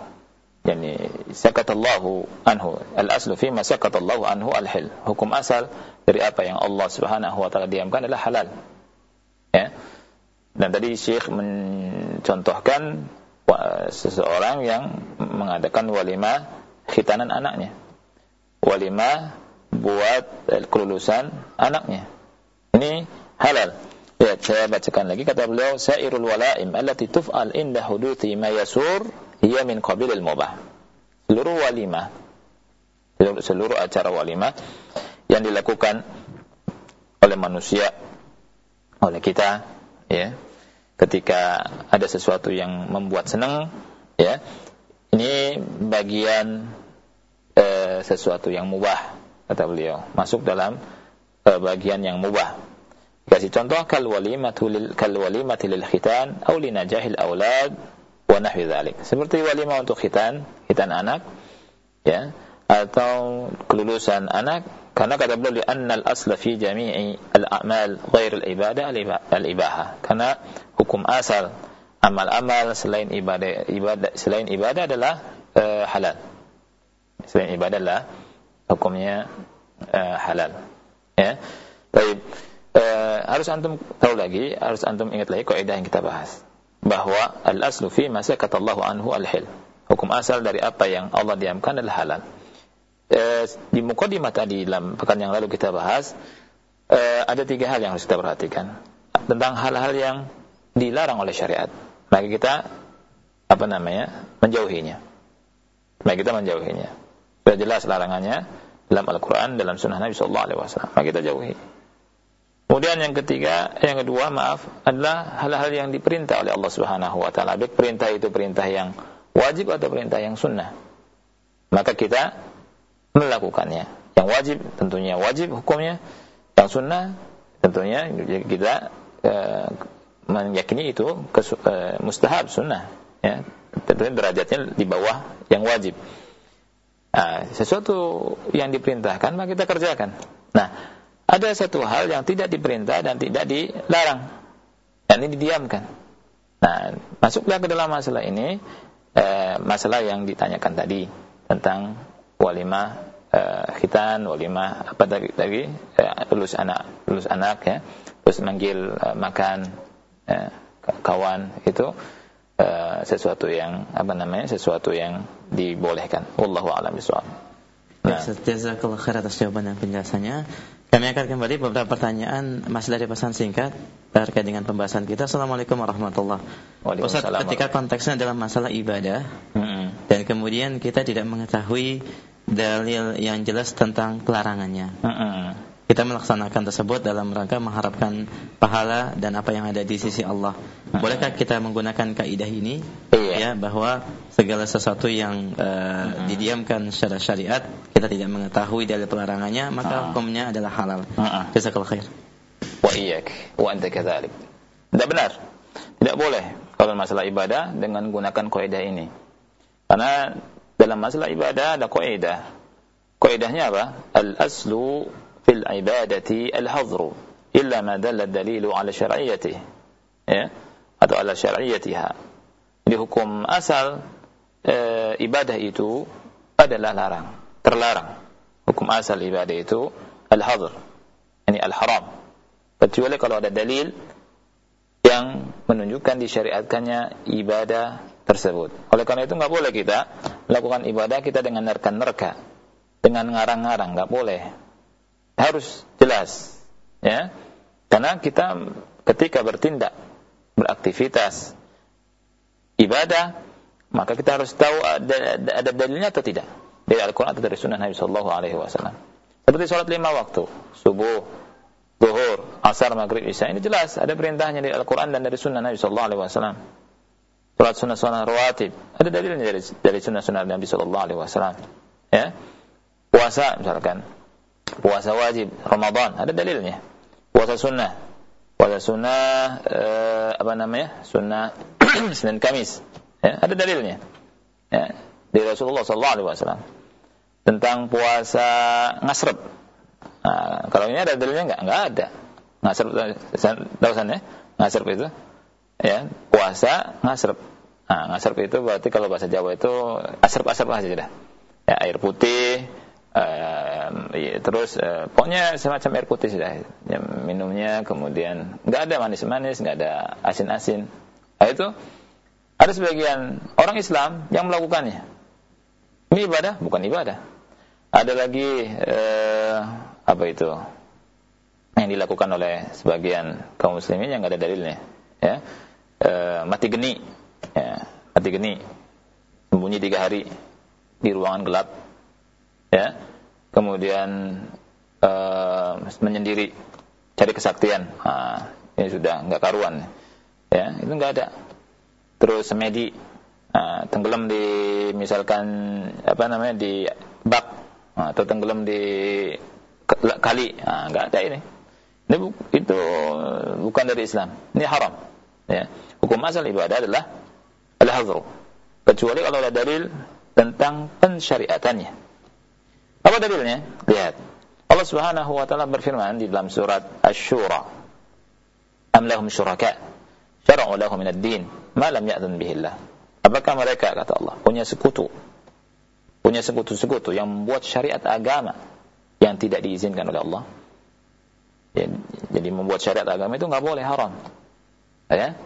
Yani sakatallahu anhu. Al-aslu fi ma sakatallahu anhu al-hil. Hukum asal dari apa yang Allah Subhanahu wa taala diamkan adalah halal. Ya. Dan tadi Syekh mencontohkan seseorang yang mengadakan walimah khitanan anaknya. Walimah buat kelulusan anaknya. Ini halal. Ya, saya bacakan lagi kata beliau sairul walaim allati tuf'al inda huduthi ma yasur hiya min qabilil mubah. Seluruh walimah seluruh, seluruh acara walimah yang dilakukan oleh manusia oleh kita ya ketika ada sesuatu yang membuat senang ya ini bagian e, sesuatu yang mubah kata beliau. Masuk dalam e, bagian yang mubah. Kasih contoh kal walimatu lil kal walimati lil khitan aw li najahil aulad wa nahwi dzalik seperti walimah untuk khitan khitan anak ya atau kelulusan anak karena kata beliau annal asla fi jami'i al-a'mal ghair al-ibadah al-ibaha. Karena hukum asal amal-amal selain ibadah ibadah selain ibadah adalah uh, halal. Selain ibadah adalah hukumnya uh, halal. Ya. Baik. Uh, harus antum tahu lagi, harus antum ingat lagi kaidah yang kita bahas bahwa al-aslu fi ma sakatallahu anhu al-hil. Hukum asal dari apa yang Allah diamkan adalah halal eh, di mukadimah tadi dalam pekan yang lalu kita bahas eh, ada tiga hal yang harus kita perhatikan tentang hal-hal yang dilarang oleh syariat. Maka kita apa namanya menjauhinya. Maka kita menjauhinya. Sudah jelas larangannya dalam Al-Quran, dalam Sunnah Nabi Sallallahu Alaihi Wasallam. Maka kita jauhi. Kemudian yang ketiga, yang kedua, maaf, adalah hal-hal yang diperintah oleh Allah Subhanahu Wa Taala. Baik perintah itu perintah yang wajib atau perintah yang sunnah. Maka kita melakukannya. Yang wajib tentunya wajib hukumnya, yang sunnah tentunya kita uh, meyakini itu kesu, uh, mustahab sunnah ya. Tentunya derajatnya di bawah yang wajib. Nah, sesuatu yang diperintahkan maka kita kerjakan. Nah ada satu hal yang tidak diperintah dan tidak dilarang. Dan ini didiamkan. Nah masuklah ke dalam masalah ini eh, masalah yang ditanyakan tadi tentang walimah uh, khitan, walimah apa tadi tadi uh, lulus anak, lulus anak ya. Terus manggil uh, makan uh, kawan itu uh, sesuatu yang apa namanya? sesuatu yang dibolehkan. Wallahu a'lam bishawab. Nah. Jazakallah khair atas jawaban dan penjelasannya. Kami akan kembali beberapa pertanyaan masih dari pesan singkat terkait dengan pembahasan kita. Assalamualaikum warahmatullahi wabarakatuh. Ustaz, ketika konteksnya dalam masalah ibadah mm -hmm. dan kemudian kita tidak mengetahui dalil yang jelas tentang pelarangannya. Uh -uh. Kita melaksanakan tersebut dalam rangka mengharapkan pahala dan apa yang ada di sisi Allah. Uh -uh. Bolehkah kita menggunakan kaidah ini iya. ya bahwa segala sesuatu yang uh, uh -uh. didiamkan secara syariat kita tidak mengetahui dalil pelarangannya maka uh -uh. hukumnya adalah halal. Uh -uh. Jazakallahu khair. Wa iyyak wa anta kadzalik. Tidak benar. Tidak boleh kalau masalah ibadah dengan menggunakan kaidah ini. Karena dalam masalah ibadah ada kaidah. Kaidahnya apa? Al-aslu fil ibadati al-hadru illa ma dalla dalilu ala syar'iyyatihi. Ya, atau ala syar'iyyatiha. Di hukum asal e, ibadah itu adalah larang, terlarang. Hukum asal ibadah itu al-hadr, yani al-haram. Kecuali kalau ada dalil yang menunjukkan disyariatkannya ibadah tersebut. Oleh karena itu nggak boleh kita lakukan ibadah kita dengan nerka-nerka, dengan ngarang-ngarang, nggak boleh. Harus jelas, ya. Karena kita ketika bertindak, beraktivitas ibadah, maka kita harus tahu ada, ada, dalilnya atau tidak dari Al-Quran atau dari Sunnah Nabi Sallallahu Alaihi Wasallam. Seperti sholat lima waktu, subuh, zuhur, asar, maghrib, isya. Ini jelas ada perintahnya dari Al-Quran dan dari Sunnah Nabi Sallallahu Alaihi Wasallam Salat sunnah-sunnah rawatib. Ada dalilnya dari dari sunnah-sunnah Nabi sallallahu alaihi wasallam. Ya. Puasa misalkan. Puasa wajib Ramadan, ada dalilnya. Puasa sunnah. Puasa sunnah eh, apa namanya? Sunnah [CLEARS THROAT] Senin Kamis. Ya, ada dalilnya. Ya, dari Rasulullah sallallahu alaihi wasallam. Tentang puasa ngasreb. Nah, kalau ini ada dalilnya enggak? Enggak ada. Ngasreb tahu ya? Ngasreb itu ya puasa ngasrep. Nah ngasrep itu berarti kalau bahasa Jawa itu asrep-asrep aja dah. Ya air putih uh, ya, terus uh, pokoknya semacam air putih sudah. Ya, minumnya kemudian nggak ada manis-manis nggak ada asin-asin. Nah, itu ada sebagian orang Islam yang melakukannya. Ini ibadah bukan ibadah. Ada lagi uh, apa itu yang dilakukan oleh sebagian kaum muslimin yang nggak ada dalilnya ya e, mati geni. Ya, mati geni. Sembunyi tiga hari di ruangan gelap. Ya kemudian e, menyendiri cari kesaktian. Nah, ini sudah nggak karuan. Ya itu nggak ada. Terus semedi nah, tenggelam di misalkan apa namanya di bak. Atau tenggelam di kali. Nah, nggak ada ini. Ini itu bukan dari Islam. Ini haram. Ya. Hukum asal ibadah adalah al-hadru. Kecuali kalau ada dalil tentang pensyariatannya. Apa dalilnya? Lihat. Allah Subhanahu wa taala berfirman di dalam surat Asy-Syura. Am lahum syuraka syara'u lahum min ad-din ma lam ya'zan bihi Allah. Apakah mereka kata Allah punya sekutu? Punya sekutu-sekutu yang membuat syariat agama yang tidak diizinkan oleh Allah? Ya, jadi membuat syariat agama itu nggak boleh haram. Ya.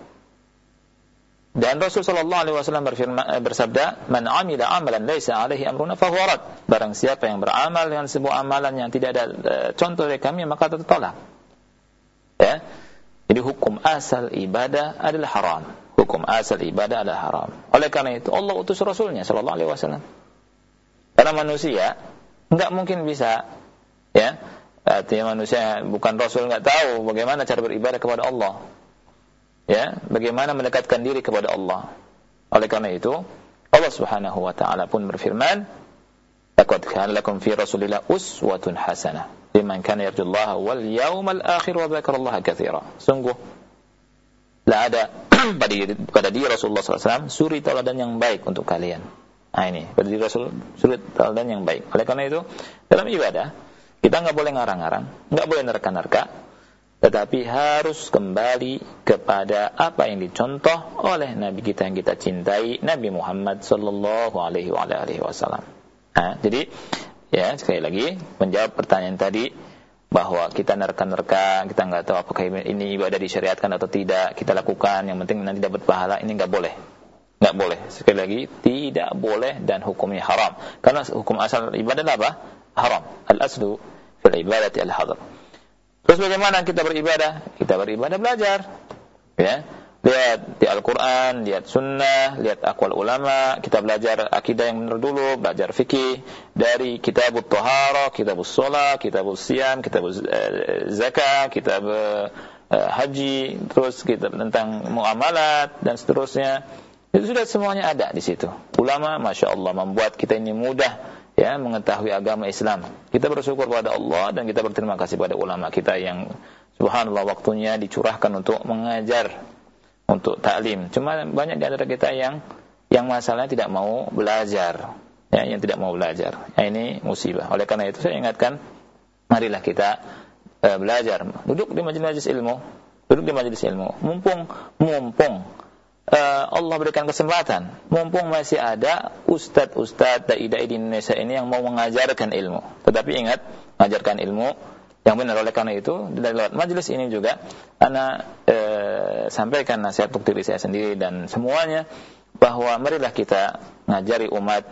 Dan Rasul sallallahu alaihi wasallam eh, bersabda, "Man 'amila 'amalan laisa 'alaihi amruna fa huwa rad." Barang siapa yang beramal dengan sebuah amalan yang tidak ada uh, contoh dari kami maka tertolak. Ya. Jadi hukum asal ibadah adalah haram. Hukum asal ibadah adalah haram. Oleh karena itu Allah utus Rasulnya sallallahu alaihi wasallam. Karena manusia nggak mungkin bisa ya Artinya manusia bukan Rasul nggak tahu bagaimana cara beribadah kepada Allah. Ya, bagaimana mendekatkan diri kepada Allah. Oleh karena itu, Allah Subhanahu wa taala pun berfirman, "Laqad kana lakum fi Rasulillah uswatun hasanah liman kana yarjullaha wal yawmal akhir wa dzakarallaha katsira." Sungguh lah ada [CLEARS THROAT] pada diri, pada diri Rasulullah SAW suri teladan yang baik untuk kalian. Nah ini, pada diri Rasul suri teladan yang baik. Oleh karena itu, dalam ibadah kita nggak boleh ngarang-ngarang, nggak boleh nerka-nerka, tetapi harus kembali kepada apa yang dicontoh oleh Nabi kita yang kita cintai, Nabi Muhammad Sallallahu Alaihi Wasallam. Nah, jadi ya sekali lagi menjawab pertanyaan tadi bahwa kita nerka-nerka, kita nggak tahu apakah ini ibadah disyariatkan atau tidak, kita lakukan, yang penting nanti dapat pahala, ini nggak boleh. Nggak boleh. Sekali lagi, tidak boleh dan hukumnya haram. Karena hukum asal ibadah apa? haram. Al-aslu fil ibadati al-hadar. Terus bagaimana kita beribadah? Kita beribadah belajar. Ya. Lihat di Al-Quran, lihat sunnah, lihat akwal ulama, kita belajar akidah yang benar dulu, belajar fikih, dari kitab Tuhara, kitab Sholat, kitab Siam, kitab uh, Zakah, kitab uh, haji, terus kitab tentang muamalat, dan seterusnya. Itu sudah semuanya ada di situ. Ulama, Masya Allah, membuat kita ini mudah ya mengetahui agama Islam. Kita bersyukur kepada Allah dan kita berterima kasih pada ulama kita yang subhanallah waktunya dicurahkan untuk mengajar untuk taklim. Cuma banyak di antara kita yang yang masalahnya tidak mau belajar, ya yang tidak mau belajar. Ya, ini musibah. Oleh karena itu saya ingatkan marilah kita uh, belajar, duduk di majelis ilmu, duduk di majelis ilmu. Mumpung mumpung uh, Allah berikan kesempatan, mumpung masih ada ustadz-ustadz dai-dai di Indonesia ini yang mau mengajarkan ilmu. Tetapi ingat, mengajarkan ilmu yang benar. Oleh karena itu dari lewat majelis ini juga anak e, sampaikan nasihat untuk diri saya sendiri dan semuanya bahwa marilah kita ngajari umat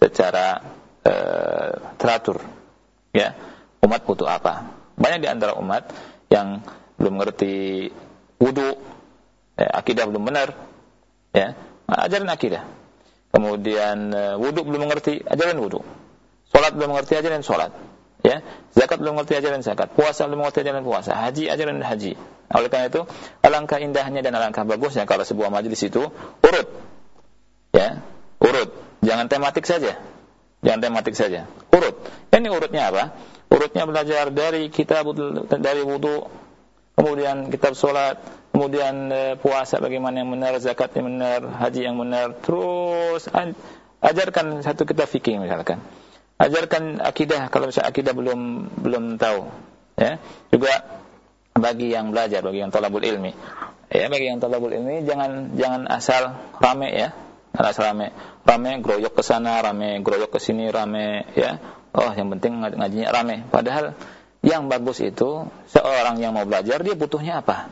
secara e, teratur. Ya umat butuh apa? Banyak di antara umat yang belum mengerti wudhu ya, akidah belum benar Ya, ajaran akidah. Kemudian uh, wudhu belum mengerti, ajaran wudhu. Salat belum mengerti, ajaran salat. Ya, zakat belum mengerti ajaran zakat, puasa belum mengerti ajaran puasa, haji ajaran haji. Oleh karena itu, alangkah indahnya dan alangkah bagusnya kalau sebuah majelis itu urut. Ya, urut. Jangan tematik saja. Jangan tematik saja. Urut. Ini urutnya apa? Urutnya belajar dari kitab dari wudhu, kemudian kitab sholat, kemudian e, puasa bagaimana yang benar, zakat yang benar, haji yang benar, terus ajarkan satu kitab fikih misalkan. Ajarkan akidah kalau misalnya akidah belum belum tahu, ya. Juga bagi yang belajar, bagi yang talabul ilmi, Ya, bagi yang talabul ilmi jangan jangan asal rame ya. Jangan asal rame. Rame groyok ke sana, rame groyok ke sini, rame ya. Oh, yang penting ngajinya rame. Padahal yang bagus itu seorang yang mau belajar dia butuhnya apa?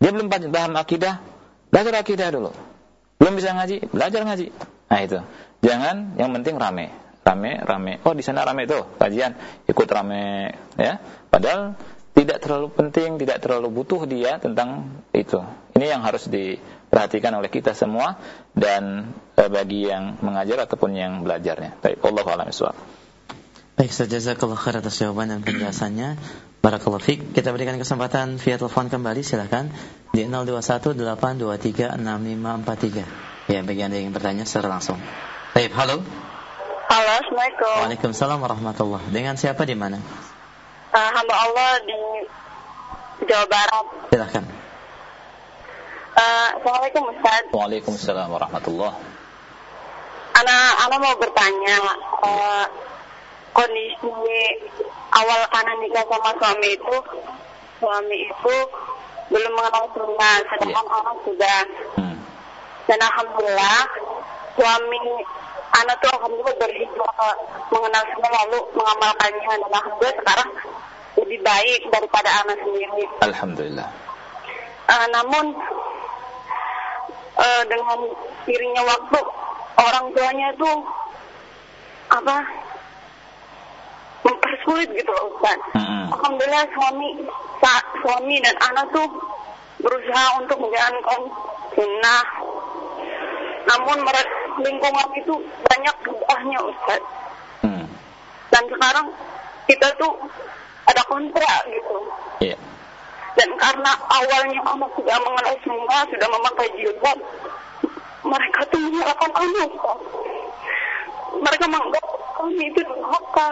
Dia belum paham akidah, belajar akidah dulu. Belum bisa ngaji, belajar ngaji. Nah itu. Jangan yang penting rame. Rame, rame. Oh di sana rame tuh kajian, ikut rame ya. Padahal tidak terlalu penting, tidak terlalu butuh dia tentang itu. Ini yang harus diperhatikan oleh kita semua dan eh, bagi yang mengajar ataupun yang belajarnya. Baik, Allah a'lam Baik, jazakallah khair atas jawaban dan penjelasannya. Barakallahu fiik. Kita berikan kesempatan via telepon kembali silahkan di 0218236543. Ya, bagi Anda yang bertanya secara langsung. Baik, halo. Halo, Assalamualaikum. Waalaikumsalam warahmatullahi Dengan siapa di mana? Uh, hamba Allah di Jawa Barat. Silahkan. Uh, Assalamualaikum Ustaz. Waalaikumsalam warahmatullahi Anak, anak mau bertanya, uh, kondisi awal anak nikah sama suami itu, suami itu belum mengenal sunnah, sedangkan yeah. anak sudah. Hmm. Dan alhamdulillah suami anak tuh alhamdulillah berhijrah mengenal sunnah lalu mengamalkannya dan alhamdulillah sekarang lebih baik daripada anak sendiri. Alhamdulillah. Uh, namun uh, dengan dirinya waktu orang tuanya itu apa mempersulit gitu loh Ustaz. Mm-hmm. Alhamdulillah suami suami dan anak tuh berusaha untuk menjalankan sunnah. Namun lingkungan itu banyak bid'ahnya Ustaz. Mm. Dan sekarang kita tuh ada kontrak gitu. Yeah. Dan karena awalnya anak sudah mengenal sunnah, sudah memakai jilbab, mereka tuh menyalahkan anak Ustaz. Mereka menganggap kami itu durhaka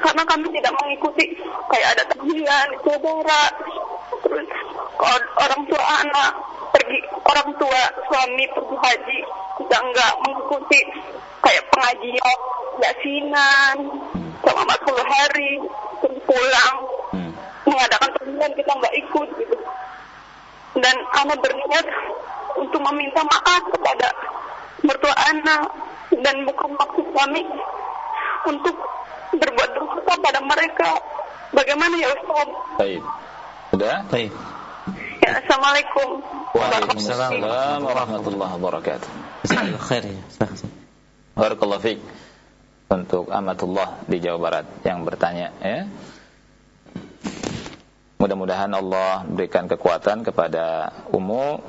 karena kami tidak mengikuti kayak ada tahlilan saudara terus orang tua anak pergi orang tua suami pergi haji kita enggak mengikuti kayak pengajian yasinan selama 10 hari terus pulang hmm. mengadakan tahlilan kita enggak ikut gitu dan anak berniat untuk meminta maaf kepada mertua anak dan bukan maksud suami untuk berbuat dosa pada mereka. Bagaimana ya Ustaz? Baik. Sudah? Baik. Ya, Assalamualaikum. Waalaikumsalam warahmatullahi wabarakatuh. Khair ya. Barakallahu fiik. Untuk amatullah di Jawa Barat yang bertanya ya. Mudah-mudahan Allah berikan kekuatan kepada Umu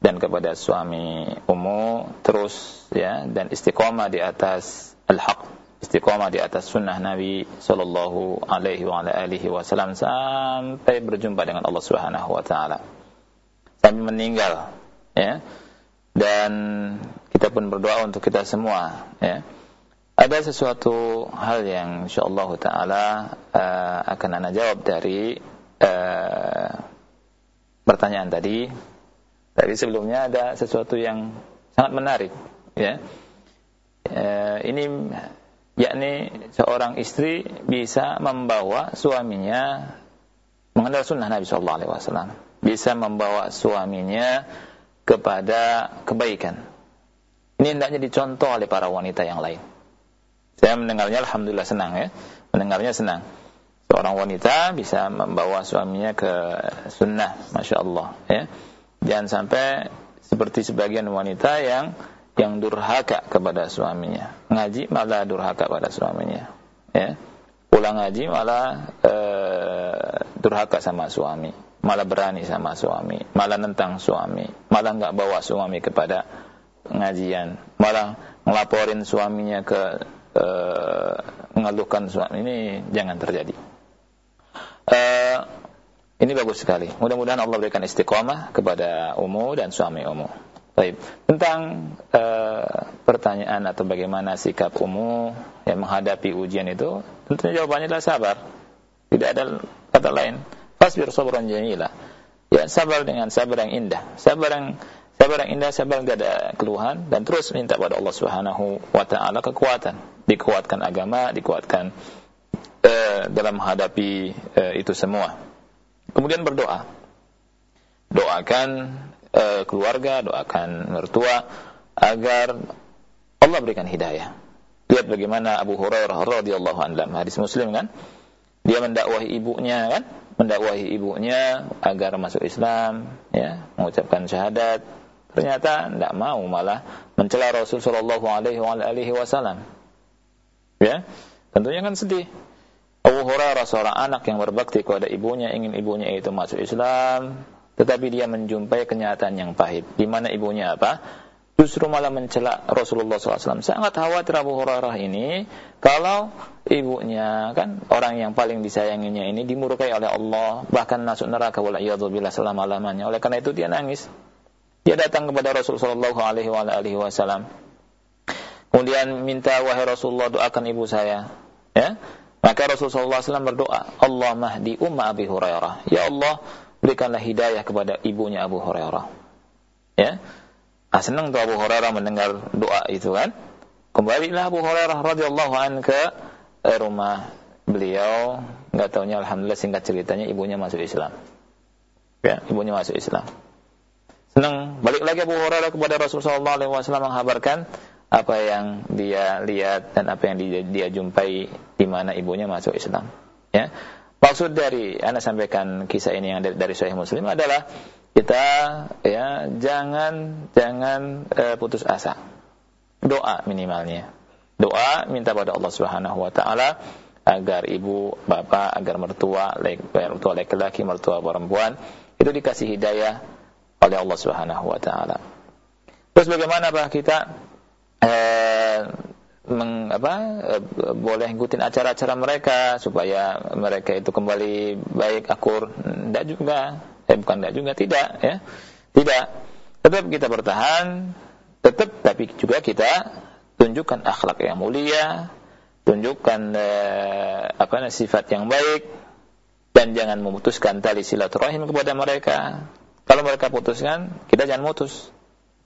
dan kepada suami Umu terus ya dan istiqomah di atas al-haq istiqomah di atas sunnah Nabi Sallallahu Alaihi wa alihi Wasallam sampai berjumpa dengan Allah Subhanahu Wa Taala. Sampai meninggal ya. Dan kita pun berdoa untuk kita semua ya. Ada sesuatu hal yang insyaallah taala uh, akan anda jawab dari uh, pertanyaan tadi. Tapi sebelumnya ada sesuatu yang sangat menarik ya. Uh, ini yakni seorang istri bisa membawa suaminya mengenal sunnah Nabi Shallallahu Alaihi Wasallam, bisa membawa suaminya kepada kebaikan. Ini hendaknya dicontoh oleh para wanita yang lain. Saya mendengarnya, alhamdulillah senang ya, mendengarnya senang. Seorang wanita bisa membawa suaminya ke sunnah, masya Allah. Ya. Jangan sampai seperti sebagian wanita yang yang durhaka kepada suaminya. Ngaji malah durhaka pada suaminya. Ya. Pulang ngaji malah e, durhaka sama suami, malah berani sama suami, malah nentang suami, malah nggak bawa suami kepada ngajian, malah ngelaporin suaminya ke e, mengeluhkan suami ini jangan terjadi. E, ini bagus sekali. Mudah-mudahan Allah berikan istiqomah kepada umu dan suami umu. Baik, tentang uh, pertanyaan atau bagaimana sikap umum yang menghadapi ujian itu, tentunya jawabannya adalah sabar. Tidak ada kata lain. Fasbir sabran jamila. Ya, sabar dengan sabar yang indah. Sabar yang sabar yang indah, sabar yang tidak ada keluhan dan terus minta pada Allah Subhanahu wa taala kekuatan. Dikuatkan agama, dikuatkan uh, dalam menghadapi uh, itu semua. Kemudian berdoa doakan uh, keluarga, doakan mertua agar Allah berikan hidayah. Lihat bagaimana Abu Hurairah radhiyallahu anhu hadis Muslim kan? Dia mendakwahi ibunya kan? Mendakwahi ibunya agar masuk Islam, ya, mengucapkan syahadat. Ternyata tidak mau malah mencela Rasul sallallahu alaihi wasallam. Ya. Tentunya kan sedih. Abu Hurairah seorang anak yang berbakti kepada ibunya, ingin ibunya itu masuk Islam, tetapi dia menjumpai kenyataan yang pahit. Di mana ibunya apa? Justru malah mencela Rasulullah SAW. Sangat khawatir Abu Hurairah ini kalau ibunya kan orang yang paling disayanginya ini dimurkai oleh Allah bahkan masuk neraka wala billah selama-lamanya. Oleh karena itu dia nangis. Dia datang kepada Rasulullah SAW. Kemudian minta wahai Rasulullah doakan ibu saya. Ya, maka Rasulullah SAW berdoa, Allah mahdi umma Abi Hurairah. Ya Allah, berikanlah hidayah kepada ibunya Abu Hurairah. Ya. Ah, senang tuh Abu Hurairah mendengar doa itu kan. Kembalilah Abu Hurairah radhiyallahu an ke eh, rumah beliau. Enggak tahunya alhamdulillah singkat ceritanya ibunya masuk Islam. Ya, ibunya masuk Islam. Senang balik lagi Abu Hurairah kepada Rasulullah SAW menghabarkan apa yang dia lihat dan apa yang dia, dia jumpai di mana ibunya masuk Islam. Ya. Maksud dari Anda sampaikan kisah ini yang dari, dari Sahih Muslim adalah kita ya jangan jangan uh, putus asa. Doa minimalnya. Doa minta pada Allah Subhanahu wa taala agar ibu, bapak, agar mertua, mertua laki-laki, mertua perempuan itu dikasih hidayah oleh Allah Subhanahu wa taala. Terus bagaimana Pak kita eh, meng, apa, eh, boleh ngikutin acara-acara mereka supaya mereka itu kembali baik akur. Tidak juga. Eh bukan tidak juga tidak ya. Tidak. Tetap kita bertahan. Tetap tapi juga kita tunjukkan akhlak yang mulia. Tunjukkan eh, apa sifat yang baik. Dan jangan memutuskan tali silaturahim kepada mereka. Kalau mereka putuskan kita jangan mutus.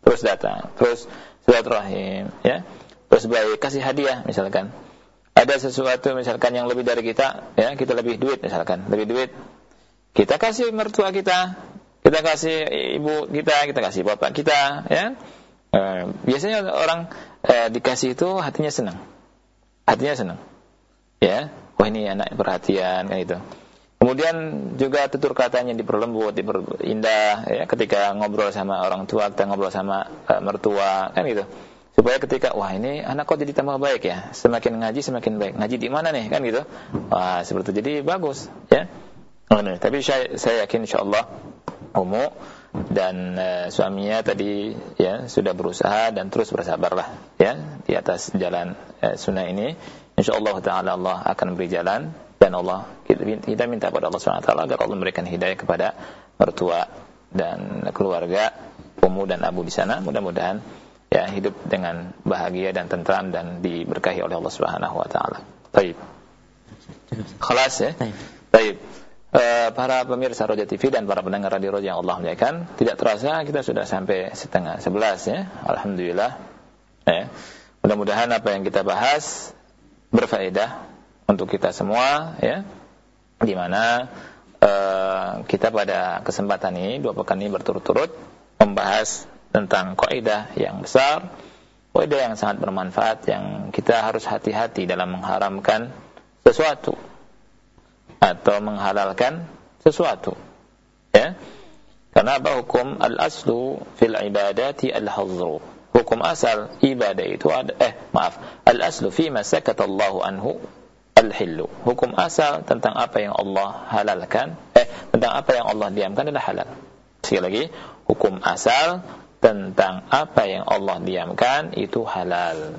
Terus datang. Terus silaturahim ya terus baik kasih hadiah misalkan. Ada sesuatu misalkan yang lebih dari kita ya kita lebih duit misalkan. Lebih duit. Kita kasih mertua kita kita kasih ibu kita kita kasih bapak kita ya. E, biasanya orang e, dikasih itu hatinya senang. Hatinya senang. Ya. Wah ini anak perhatian kan itu Kemudian juga tutur katanya diperlembut, diperindah ya ketika ngobrol sama orang tua, kita ngobrol sama uh, mertua, kan gitu. Supaya ketika wah ini anak kok jadi tambah baik ya, semakin ngaji semakin baik. Ngaji di mana nih kan gitu. Wah, seperti itu. Jadi bagus ya. Oh. Tapi saya, saya yakin insyaallah Umu dan uh, suaminya tadi ya sudah berusaha dan terus bersabarlah ya di atas jalan uh, sunnah ini. Insyaallah taala Allah akan beri jalan dan Allah kita minta pada Allah SWT agar Allah memberikan hidayah kepada mertua dan keluarga Umu dan Abu di sana mudah-mudahan ya hidup dengan bahagia dan tentram dan diberkahi oleh Allah Subhanahu wa taala. Baik. Kelas ya. Baik. Uh, para pemirsa Roja TV dan para pendengar radio Roja yang Allah muliakan, tidak terasa kita sudah sampai setengah sebelas ya. Alhamdulillah. Ya. Mudah-mudahan apa yang kita bahas berfaedah untuk kita semua ya di mana uh, kita pada kesempatan ini dua pekan ini berturut-turut membahas tentang kaidah yang besar kaidah yang sangat bermanfaat yang kita harus hati-hati dalam mengharamkan sesuatu atau menghalalkan sesuatu ya karena apa hukum al-aslu fil ibadati al-hazru hukum asal ibadah itu ada eh maaf al-aslu fi ma sakata Allah anhu al-hillu. Hukum asal tentang apa yang Allah halalkan, eh tentang apa yang Allah diamkan adalah halal. Sekali lagi, hukum asal tentang apa yang Allah diamkan itu halal.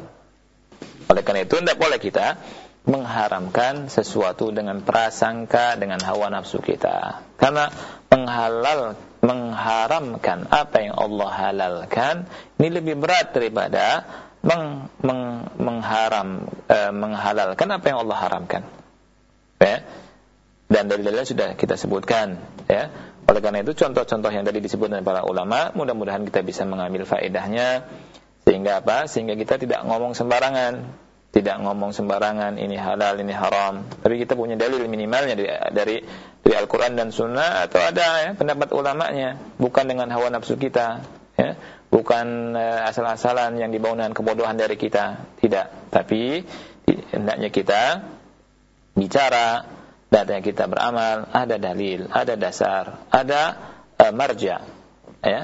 Oleh karena itu tidak boleh kita mengharamkan sesuatu dengan prasangka dengan hawa nafsu kita. Karena menghalal mengharamkan apa yang Allah halalkan ini lebih berat daripada meng, meng, mengharam eh, menghalalkan apa yang Allah haramkan. Ya. Dan dalil-dalilnya sudah kita sebutkan, ya. Oleh karena itu contoh-contoh yang tadi disebut oleh para ulama, mudah-mudahan kita bisa mengambil faedahnya. Sehingga apa? Sehingga kita tidak ngomong sembarangan. tidak ngomong sembarangan ini halal ini haram. Tapi kita punya dalil minimalnya dari dari, dari Al-Qur'an dan Sunnah atau ada ya pendapat ulamanya. Bukan dengan hawa nafsu kita ya. Bukan uh, asal-asalan yang dibawa dengan kebodohan dari kita. Tidak. Tapi hendaknya kita bicara dan kita beramal ada dalil ada dasar ada uh, marja ya.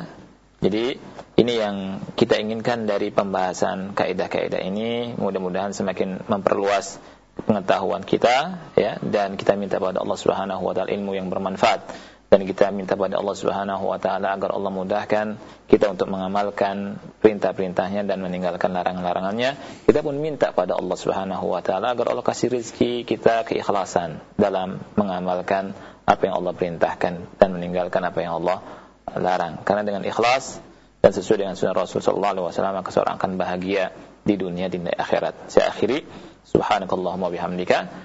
Jadi ini yang kita inginkan dari pembahasan kaidah-kaidah ini. Mudah-mudahan semakin memperluas pengetahuan kita ya dan kita minta pada Allah Subhanahu wa taala ilmu yang bermanfaat dan kita minta pada Allah Subhanahu wa taala agar Allah mudahkan kita untuk mengamalkan perintah-perintahnya dan meninggalkan larangan-larangannya. Kita pun minta pada Allah Subhanahu wa taala agar Allah kasih rezeki kita keikhlasan dalam mengamalkan apa yang Allah perintahkan dan meninggalkan apa yang Allah larang. Karena dengan ikhlas dan sesuai dengan sunnah Rasul sallallahu alaihi wasallam maka seorang akan bahagia di dunia di akhirat. Saya akhiri subhanakallahumma bihamdika